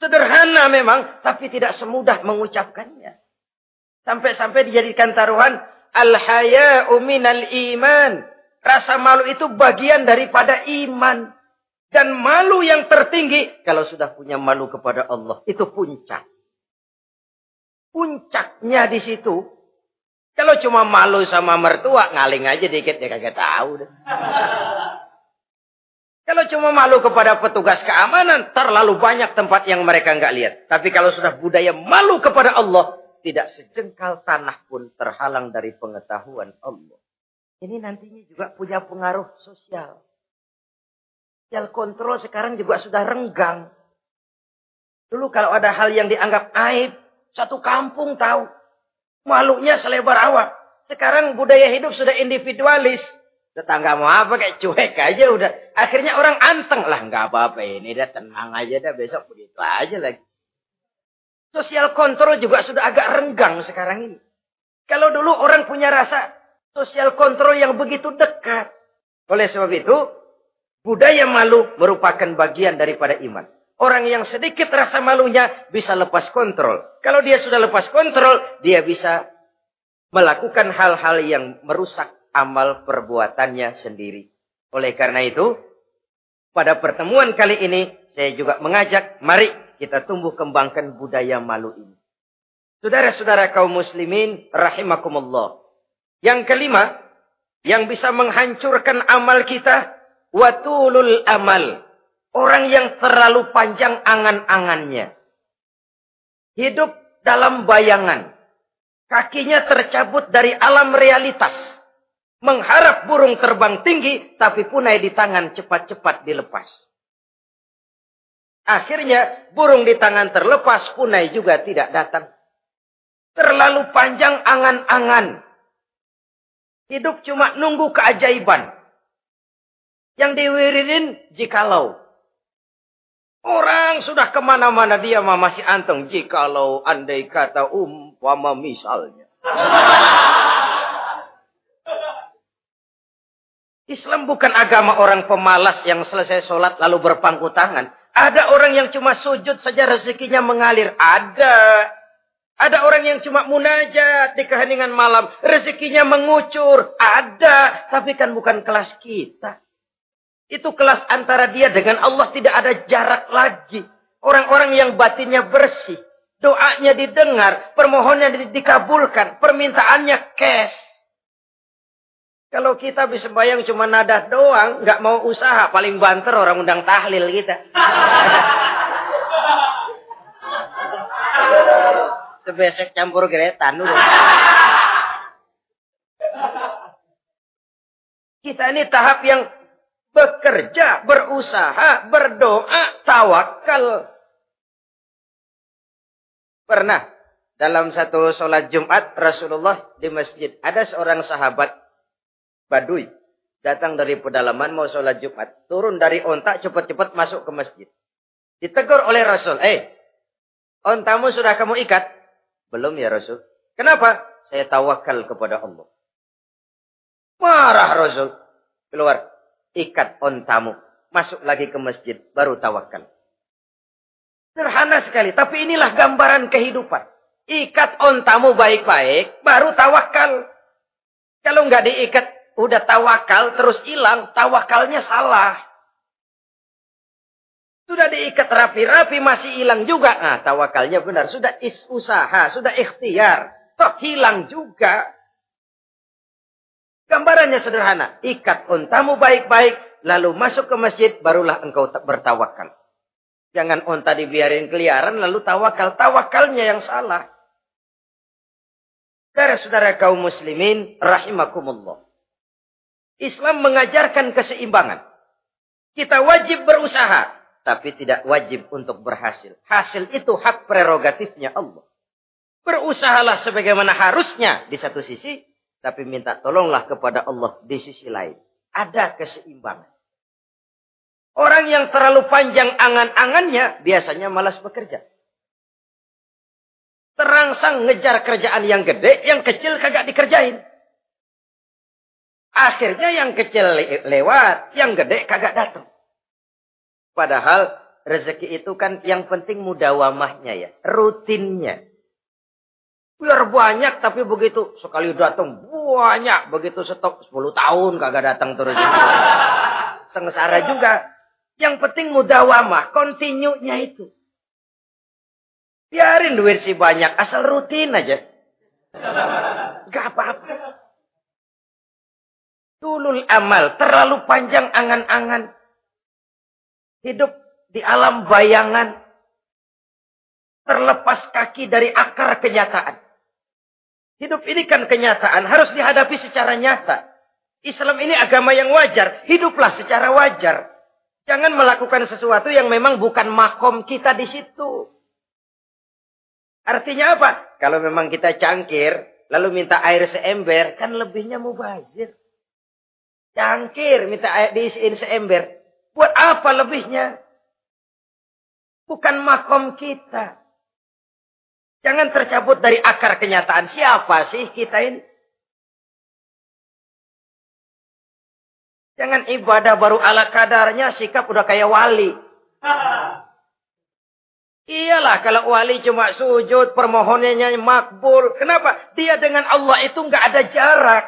Speaker 3: Sederhana memang, tapi tidak semudah mengucapkannya. Sampai-sampai dijadikan taruhan, Al-haya'u minal iman. Rasa malu itu bagian daripada iman. Dan malu yang tertinggi, kalau sudah punya malu kepada Allah, itu puncak. Puncaknya di situ. Kalau cuma malu sama mertua, ngaling aja dikit, dia kagak tahu. Deh. Kalau cuma malu kepada petugas keamanan, terlalu banyak tempat yang mereka nggak lihat. Tapi kalau sudah budaya malu kepada Allah, tidak sejengkal tanah pun terhalang dari pengetahuan Allah. Ini nantinya juga punya pengaruh sosial. Sosial kontrol sekarang juga sudah renggang. Dulu kalau ada hal yang dianggap aib, satu kampung tahu. Malunya selebar awak. Sekarang budaya hidup sudah individualis. Tetangga mau apa kayak cuek aja udah. Akhirnya orang anteng lah. Nggak apa-apa ini. Dia tenang aja dah. Besok begitu aja lagi. Sosial kontrol juga sudah agak renggang sekarang ini. Kalau dulu orang punya rasa sosial kontrol yang begitu dekat. Oleh sebab itu, budaya malu merupakan bagian daripada iman. Orang yang sedikit rasa malunya bisa lepas kontrol. Kalau dia sudah lepas kontrol, dia bisa melakukan hal-hal yang merusak amal perbuatannya sendiri. Oleh karena itu, pada pertemuan kali ini, saya juga mengajak, mari kita tumbuh kembangkan budaya malu ini. Saudara-saudara kaum muslimin rahimakumullah. Yang kelima, yang bisa menghancurkan amal kita, watulul amal. Orang yang terlalu panjang angan-angannya. Hidup dalam bayangan. Kakinya tercabut dari alam realitas. Mengharap burung terbang tinggi, tapi punai di tangan cepat-cepat dilepas. Akhirnya burung di tangan terlepas punai juga tidak datang. Terlalu panjang angan-angan. Hidup cuma nunggu keajaiban. Yang diwiridin jikalau. Orang sudah ke mana-mana dia masih anteng. Jikalau andai kata umpama misalnya. Islam bukan agama orang pemalas yang selesai sholat lalu berpangku tangan. Ada orang yang cuma sujud saja rezekinya mengalir. Ada. Ada orang yang cuma munajat di keheningan malam. Rezekinya mengucur. Ada. Tapi kan bukan kelas kita. Itu kelas antara dia dengan Allah tidak ada jarak lagi. Orang-orang yang batinnya bersih. Doanya didengar. Permohonannya dikabulkan. Permintaannya cash. Kalau kita bisa bayang cuma nada doang. nggak mau usaha. Paling banter orang undang tahlil kita. Sebesek campur geretan. Kita ini tahap yang bekerja, berusaha, berdoa, tawakal. Pernah dalam satu sholat Jumat Rasulullah di masjid ada seorang sahabat Badui datang dari pedalaman mau sholat Jumat turun dari ontak cepat-cepat masuk ke masjid. Ditegur oleh Rasul, eh ontamu sudah kamu ikat? Belum ya Rasul. Kenapa? Saya tawakal kepada Allah. Marah Rasul. Keluar. Ikat ontamu. Masuk lagi ke masjid. Baru tawakal. Sederhana sekali. Tapi inilah gambaran kehidupan. Ikat ontamu baik-baik. Baru tawakal. Kalau nggak diikat. Udah tawakal. Terus hilang. Tawakalnya salah. Sudah diikat rapi-rapi masih hilang juga. Nah, tawakalnya benar. Sudah is usaha, sudah ikhtiar. Toh hilang juga. Gambarannya sederhana. Ikat untamu baik-baik. Lalu masuk ke masjid. Barulah engkau bertawakal. Jangan unta dibiarin keliaran lalu tawakal. Tawakalnya yang salah. Saudara-saudara kaum muslimin. Rahimakumullah. Islam mengajarkan keseimbangan. Kita wajib berusaha tapi tidak wajib untuk berhasil. Hasil itu hak prerogatifnya Allah. Berusahalah sebagaimana harusnya di satu sisi, tapi minta tolonglah kepada Allah di sisi lain. Ada keseimbangan. Orang yang terlalu panjang angan-angannya biasanya malas bekerja. Terangsang ngejar kerjaan yang gede, yang kecil kagak dikerjain. Akhirnya yang kecil lewat, yang gede kagak datang. Padahal rezeki itu kan yang penting mudawamahnya ya. Rutinnya. Biar banyak tapi begitu sekali datang banyak. Begitu stop 10 tahun kagak datang terus. Sengsara juga. Yang penting mudawamah. Kontinunya itu. Biarin duit sih banyak. Asal rutin aja. Gak apa-apa. Tulul amal. Terlalu panjang angan-angan. Hidup di alam bayangan. Terlepas kaki dari akar kenyataan. Hidup ini kan kenyataan. Harus dihadapi secara nyata. Islam ini agama yang wajar. Hiduplah secara wajar. Jangan melakukan sesuatu yang memang bukan makom kita di situ. Artinya apa? Kalau memang kita cangkir, lalu minta air seember, kan lebihnya mubazir. Cangkir, minta air diisiin seember. Buat apa lebihnya? Bukan makom kita. Jangan tercabut dari akar kenyataan. Siapa sih kita ini? Jangan ibadah baru ala kadarnya, sikap udah kayak wali. Iyalah kalau wali cuma sujud, permohonannya makbul. Kenapa? Dia dengan Allah itu nggak ada jarak.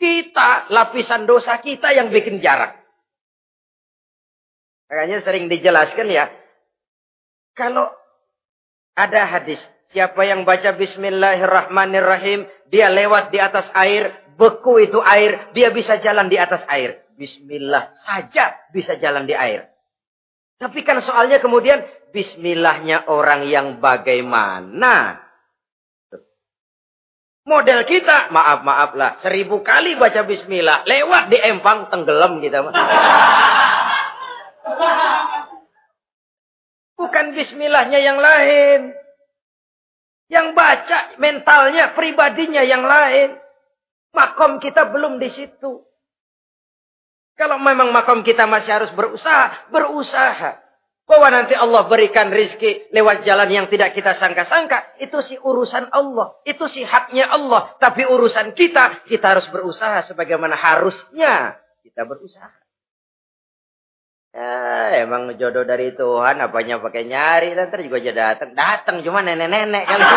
Speaker 3: Kita, lapisan dosa kita yang bikin jarak. Makanya sering dijelaskan ya. Kalau ada hadis. Siapa yang baca Bismillahirrahmanirrahim. Dia lewat di atas air. Beku itu air. Dia bisa jalan di atas air. Bismillah saja bisa jalan di air. Tapi kan soalnya kemudian. Bismillahnya orang yang bagaimana? Model kita, maaf-maaf lah. Seribu kali baca bismillah. Lewat di empang, tenggelam kita. Bukan bismillahnya yang lain. Yang baca mentalnya, pribadinya yang lain. Makom kita belum di situ. Kalau memang makom kita masih harus berusaha, berusaha. Bahwa nanti Allah berikan rizki lewat jalan yang tidak kita sangka-sangka. Itu sih urusan Allah. Itu sih haknya Allah. Tapi urusan kita, kita harus berusaha sebagaimana harusnya kita berusaha. Ya, emang jodoh dari Tuhan, apanya pakai nyari, nanti juga aja datang. Datang cuma nenek-nenek kali.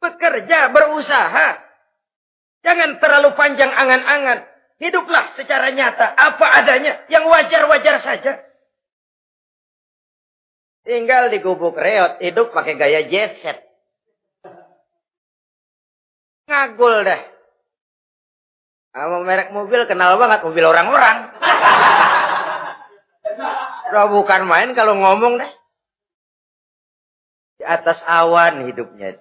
Speaker 3: Bekerja, berusaha. Jangan terlalu panjang angan-angan. Hiduplah secara nyata, apa adanya, yang wajar-wajar saja. Tinggal di gubuk reot, hidup pakai gaya jet set. Ngagul dah. Sama merek mobil kenal banget mobil orang-orang. Udah bukan main kalau ngomong deh. Di atas awan hidupnya.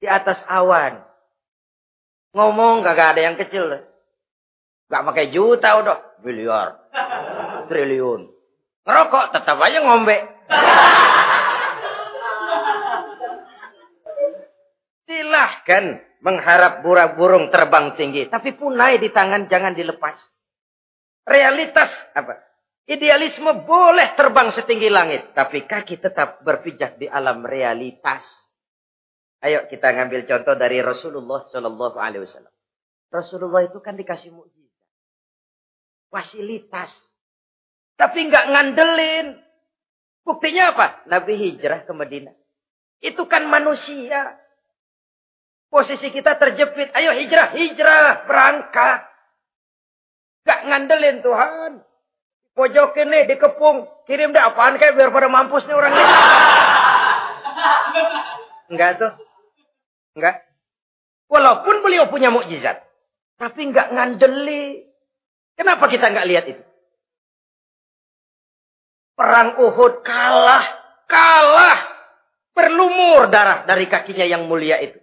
Speaker 3: Di atas awan. Ngomong gak ada yang kecil deh. Gak pakai juta udah. Miliar. Triliun. Ngerokok tetap aja ngombe. Silahkan mengharap burung terbang tinggi. Tapi punai di tangan jangan dilepas. Realitas apa? Idealisme boleh terbang setinggi langit. Tapi kaki tetap berpijak di alam realitas. Ayo kita ngambil contoh dari Rasulullah Shallallahu Alaihi Wasallam. Rasulullah itu kan dikasih mukjizat, fasilitas, tapi nggak ngandelin. Buktinya apa? Nabi hijrah ke Madinah. Itu kan manusia. Posisi kita terjepit. Ayo hijrah, hijrah, berangkat. Gak ngandelin Tuhan. Pojokin nih, dikepung. Kirim deh apaan kayak biar pada mampus nih orang ini. Enggak tuh. Enggak. Walaupun beliau punya mukjizat. Tapi enggak ngandeli. Kenapa kita enggak lihat itu? Perang Uhud kalah. Kalah. Berlumur darah dari kakinya yang mulia itu.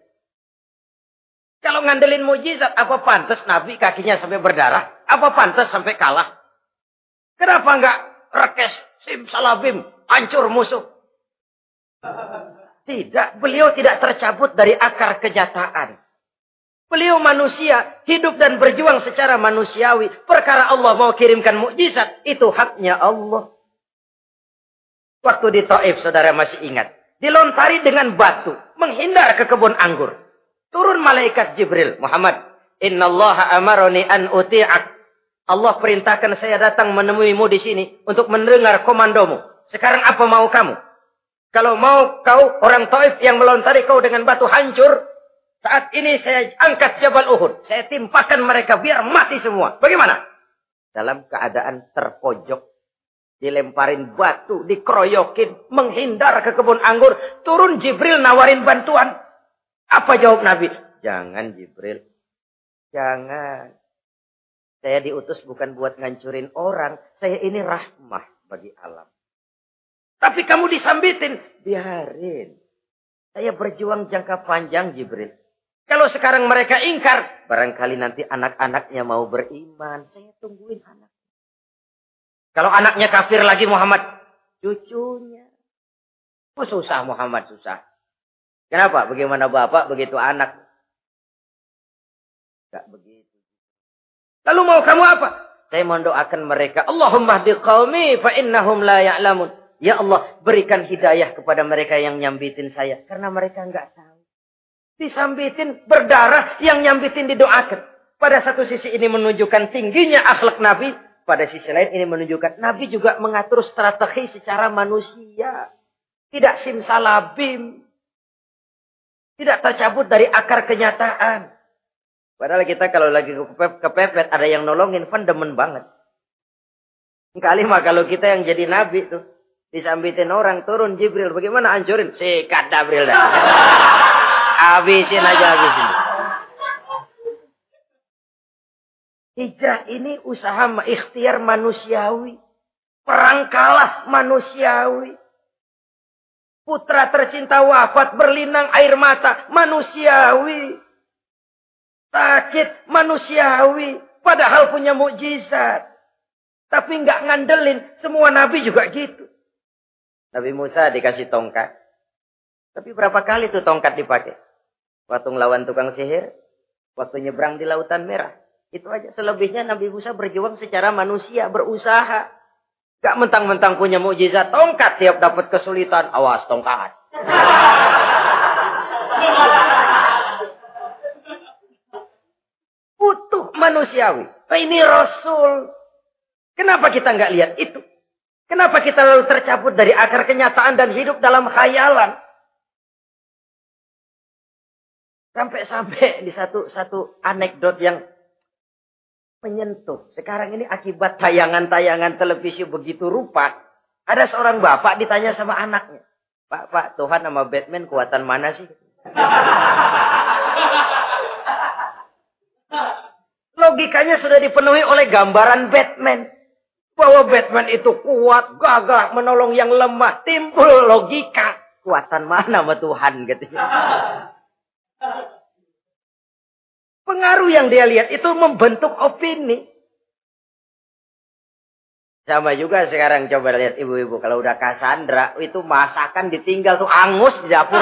Speaker 3: Kalau ngandelin mujizat, apa pantas Nabi kakinya sampai berdarah? Apa pantas sampai kalah? Kenapa enggak rekes, sim, salabim, hancur musuh? Tidak, beliau tidak tercabut dari akar kenyataan. Beliau manusia, hidup dan berjuang secara manusiawi. Perkara Allah mau kirimkan mukjizat, itu haknya Allah. Waktu di Taif, saudara masih ingat. Dilontari dengan batu, menghindar ke kebun anggur. Turun malaikat Jibril. Muhammad. Inna Allah amaroni an uti'ak. Allah perintahkan saya datang menemuimu di sini. Untuk mendengar komandomu. Sekarang apa mau kamu? Kalau mau kau orang Taif yang melontari kau dengan batu hancur. Saat ini saya angkat Jabal Uhud. Saya timpakan mereka biar mati semua. Bagaimana? Dalam keadaan terpojok. Dilemparin batu, dikeroyokin, menghindar ke kebun anggur. Turun Jibril nawarin bantuan. Apa jawab Nabi? Jangan Jibril. Jangan. Saya diutus bukan buat ngancurin orang. Saya ini rahmah bagi alam. Tapi kamu disambitin. Biarin. Saya berjuang jangka panjang Jibril. Kalau sekarang mereka ingkar. Barangkali nanti anak-anaknya mau beriman. Saya tungguin anak. Kalau anaknya kafir lagi Muhammad. Cucunya. Oh, susah Muhammad, susah. Kenapa? Bagaimana bapak begitu anak? Tidak begitu. Lalu mau kamu apa? Saya mendoakan mereka. Allahumma di qawmi fa innahum la ya'lamun. Ya Allah, berikan hidayah kepada mereka yang nyambitin saya. Karena mereka enggak tahu. Disambitin, berdarah, yang nyambitin didoakan. Pada satu sisi ini menunjukkan tingginya akhlak Nabi. Pada sisi lain ini menunjukkan Nabi juga mengatur strategi secara manusia. Tidak simsalabim. Tidak tercabut dari akar kenyataan. Padahal kita kalau lagi kepepet ada yang nolongin, kan demen banget. Kali mah kalau kita yang jadi nabi tuh. Disambitin orang, turun Jibril. Bagaimana hancurin? Sikat Jibril dah. habisin aja habisin. Hijrah ini usaha ikhtiar manusiawi. Perang kalah manusiawi. Putra tercinta wafat berlinang air mata manusiawi. Sakit manusiawi. Padahal punya mukjizat. Tapi nggak ngandelin. Semua nabi juga gitu. Nabi Musa dikasih tongkat. Tapi berapa kali tuh tongkat dipakai? Waktu ngelawan tukang sihir. Waktu nyebrang di lautan merah. Itu aja. Selebihnya Nabi Musa berjuang secara manusia. Berusaha. Gak mentang-mentang punya mukjizat tongkat tiap dapat kesulitan. Awas tongkat. manusiawi. Nah, ini Rasul. Kenapa kita nggak lihat itu? Kenapa kita lalu tercabut dari akar kenyataan dan hidup dalam khayalan? Sampai-sampai di satu satu anekdot yang menyentuh. Sekarang ini akibat tayangan-tayangan televisi begitu rupa, ada seorang bapak ditanya sama anaknya, Pak, Pak, Tuhan sama Batman kuatan mana sih? Logikanya sudah dipenuhi oleh gambaran Batman. Bahwa Batman itu kuat, gagah, menolong yang lemah. Timbul logika. Kuatan mana sama Tuhan gitu. Pengaruh yang dia lihat itu membentuk opini. Sama juga sekarang coba lihat ibu-ibu. Kalau udah Cassandra, itu masakan ditinggal tuh angus di dapur.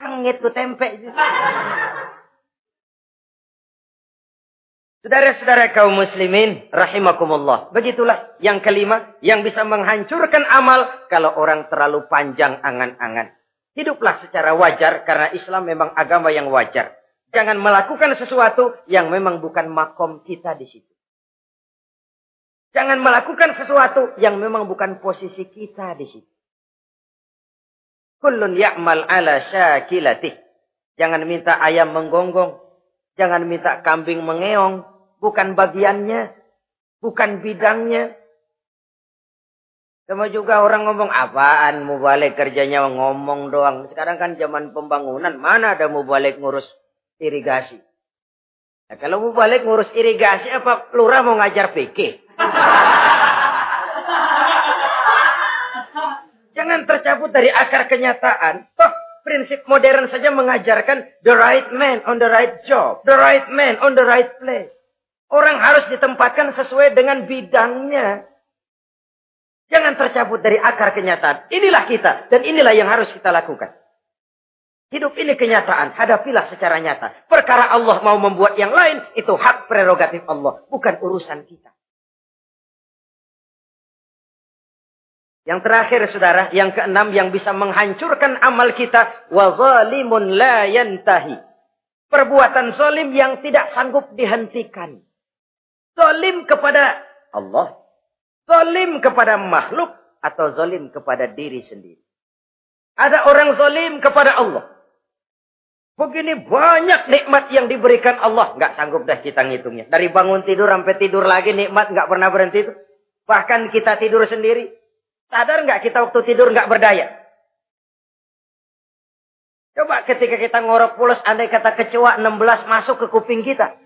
Speaker 3: Angit tuh tempe. Saudara-saudara kaum muslimin, rahimakumullah. Begitulah yang kelima, yang bisa menghancurkan amal kalau orang terlalu panjang angan-angan. Hiduplah secara wajar karena Islam memang agama yang wajar. Jangan melakukan sesuatu yang memang bukan makom kita di situ. Jangan melakukan sesuatu yang memang bukan posisi kita di situ. Kullun ya'mal ala syakilatih. Jangan minta ayam menggonggong. Jangan minta kambing mengeong. Bukan bagiannya. Bukan bidangnya. Sama juga orang ngomong apaan balik kerjanya ngomong doang. Sekarang kan zaman pembangunan. Mana ada mau balik ngurus irigasi. Nah, kalau balik ngurus irigasi apa lurah mau ngajar PK? Jangan tercabut dari akar kenyataan. Toh prinsip modern saja mengajarkan the right man on the right job. The right man on the right place. Orang harus ditempatkan sesuai dengan bidangnya. Jangan tercabut dari akar kenyataan. Inilah kita. Dan inilah yang harus kita lakukan. Hidup ini kenyataan. Hadapilah secara nyata. Perkara Allah mau membuat yang lain. Itu hak prerogatif Allah. Bukan urusan kita. Yang terakhir saudara, yang keenam yang bisa menghancurkan amal kita. Wa zalimun la. Perbuatan zalim yang tidak sanggup dihentikan. Zalim kepada Allah. Zalim kepada makhluk. Atau zalim kepada diri sendiri. Ada orang zalim kepada Allah. Begini banyak nikmat yang diberikan Allah. Nggak sanggup dah kita ngitungnya. Dari bangun tidur sampai tidur lagi nikmat nggak pernah berhenti itu. Bahkan kita tidur sendiri. Sadar nggak kita waktu tidur nggak berdaya? Coba ketika kita ngorok pulas, andai kata kecoa 16 masuk ke kuping kita.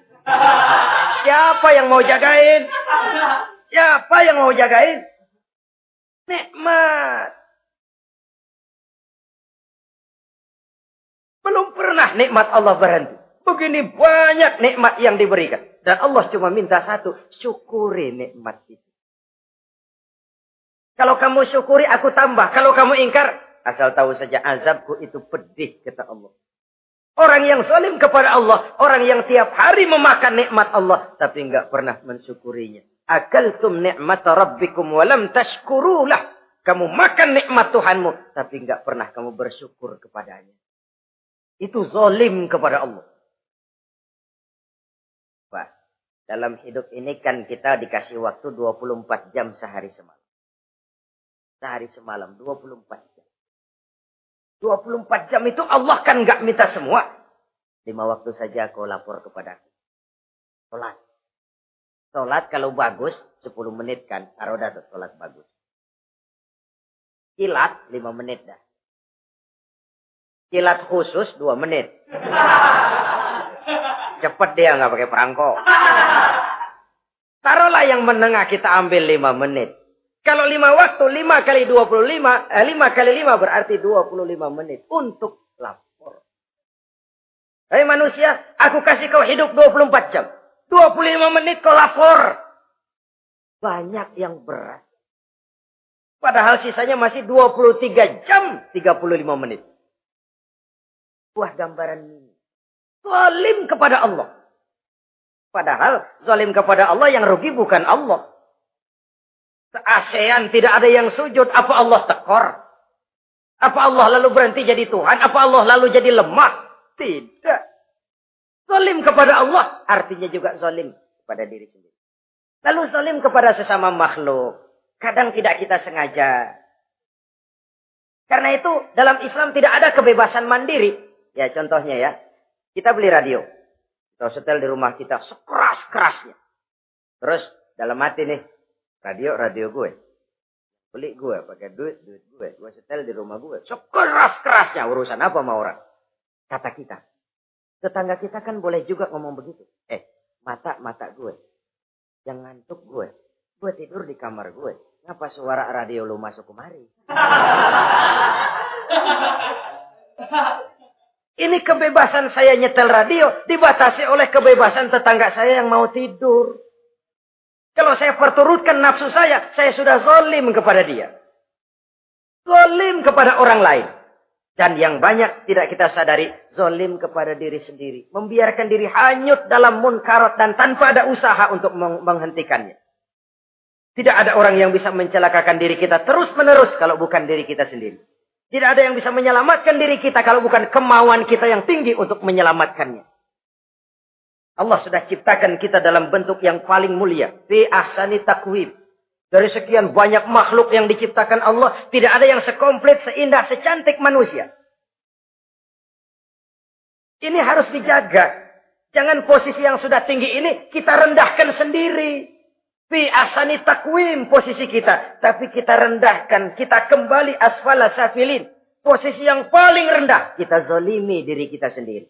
Speaker 3: Siapa yang mau jagain? Siapa yang mau jagain? Nikmat. Belum pernah nikmat Allah berhenti. Begini banyak nikmat yang diberikan. Dan Allah cuma minta satu. Syukuri nikmat itu. Kalau kamu syukuri, aku tambah. Kalau kamu ingkar, asal tahu saja azabku itu pedih, kata Allah. Orang yang zalim kepada Allah, orang yang tiap hari memakan nikmat Allah, tapi enggak pernah mensyukurinya. Akaltum nikmat rabbikum walam tashkurulah. Kamu makan nikmat Tuhanmu, tapi enggak pernah kamu bersyukur kepadanya. Itu zalim kepada Allah. Pak, dalam hidup ini kan kita dikasih waktu 24 jam sehari semalam. Sehari semalam, 24 jam. 24 jam itu Allah kan nggak minta semua. Lima waktu saja kau lapor kepada aku. Sholat. Sholat kalau bagus, 10 menit kan. Aroda tuh sholat bagus. Kilat, 5 menit dah. Kilat khusus, 2 menit. Cepet dia nggak pakai perangko. Taruhlah yang menengah kita ambil 5 menit. Kalau lima waktu, lima kali dua puluh lima, eh, lima kali lima berarti dua puluh lima menit untuk lapor. Hei manusia, aku kasih kau hidup dua puluh empat jam. Dua puluh lima menit kau lapor. Banyak yang berat. Padahal sisanya masih dua puluh tiga jam tiga puluh lima menit. Buah gambaran ini. Zalim kepada Allah. Padahal zalim kepada Allah yang rugi bukan Allah. ASEAN tidak ada yang sujud. Apa Allah tekor? Apa Allah lalu berhenti jadi Tuhan? Apa Allah lalu jadi lemah? Tidak. Zolim kepada Allah artinya juga zolim kepada diri sendiri. Lalu zolim kepada sesama makhluk. Kadang tidak kita sengaja. Karena itu dalam Islam tidak ada kebebasan mandiri. Ya contohnya ya. Kita beli radio. Kita setel di rumah kita sekeras-kerasnya. Terus dalam hati nih. Radio, radio gue. Beli gue, pakai duit, duit gue. Gue setel di rumah gue. Sekeras-kerasnya. Urusan apa sama orang? Kata kita. Tetangga kita kan boleh juga ngomong begitu. Eh, mata-mata gue. Yang ngantuk gue. Gue tidur di kamar gue. Ngapa suara radio lu masuk kemari? Ini kebebasan saya nyetel radio dibatasi oleh kebebasan tetangga saya yang mau tidur. Kalau saya perturutkan nafsu saya, saya sudah zolim kepada dia. Zolim kepada orang lain. Dan yang banyak tidak kita sadari, zolim kepada diri sendiri. Membiarkan diri hanyut dalam munkarat dan tanpa ada usaha untuk menghentikannya. Tidak ada orang yang bisa mencelakakan diri kita terus menerus kalau bukan diri kita sendiri. Tidak ada yang bisa menyelamatkan diri kita kalau bukan kemauan kita yang tinggi untuk menyelamatkannya. Allah sudah ciptakan kita dalam bentuk yang paling mulia. Fi ahsani takwib. Dari sekian banyak makhluk yang diciptakan Allah, tidak ada yang sekomplit, seindah, secantik manusia. Ini harus dijaga. Jangan posisi yang sudah tinggi ini kita rendahkan sendiri. Fi asani takwim posisi kita. Tapi kita rendahkan. Kita kembali asfala safilin. Posisi yang paling rendah. Kita zolimi diri kita sendiri.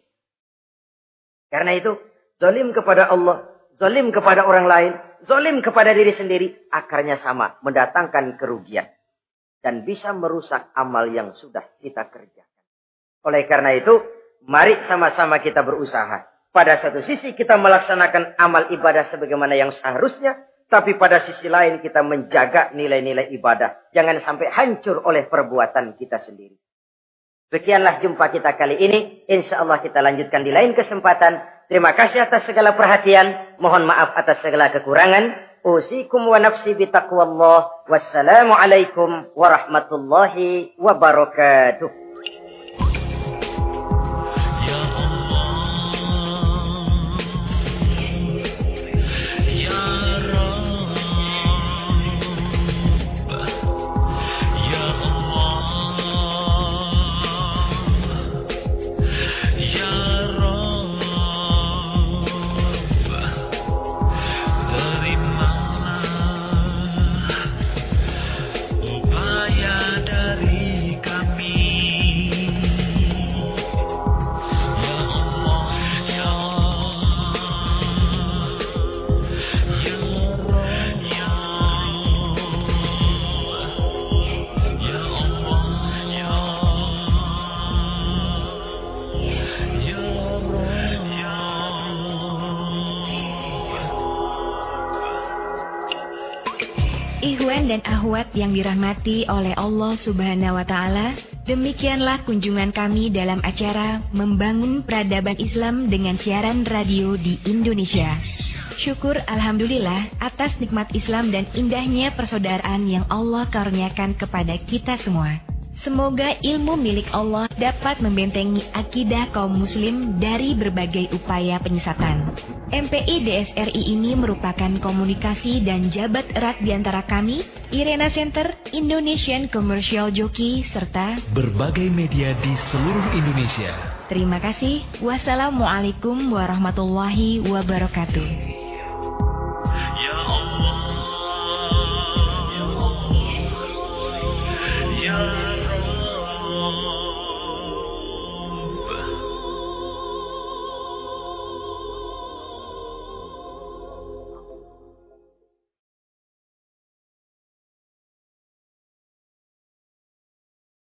Speaker 3: Karena itu Zalim kepada Allah, zalim kepada orang lain, zalim kepada diri sendiri, akarnya sama, mendatangkan kerugian. Dan bisa merusak amal yang sudah kita kerjakan. Oleh karena itu, mari sama-sama kita berusaha. Pada satu sisi kita melaksanakan amal ibadah sebagaimana yang seharusnya. Tapi pada sisi lain kita menjaga nilai-nilai ibadah. Jangan sampai hancur oleh perbuatan kita sendiri. Sekianlah jumpa kita kali ini. Insya Allah kita lanjutkan di lain kesempatan. Terima kasih atas segala perhatian. Mohon maaf atas segala kekurangan. Usikum wa nafsi bitaqwallah. Wassalamualaikum warahmatullahi wabarakatuh.
Speaker 1: Yang dirahmati oleh Allah Subhanahu wa taala, demikianlah kunjungan kami dalam acara Membangun Peradaban Islam dengan siaran radio di Indonesia. Syukur alhamdulillah atas nikmat Islam dan indahnya persaudaraan yang Allah karuniakan kepada kita semua. Semoga ilmu milik Allah dapat membentengi akidah kaum muslim dari berbagai upaya penyesatan. MPI DSRI ini merupakan komunikasi dan jabat erat di antara kami, Irena Center, Indonesian Commercial Jockey, serta
Speaker 2: berbagai media di seluruh Indonesia.
Speaker 1: Terima kasih. Wassalamualaikum warahmatullahi wabarakatuh.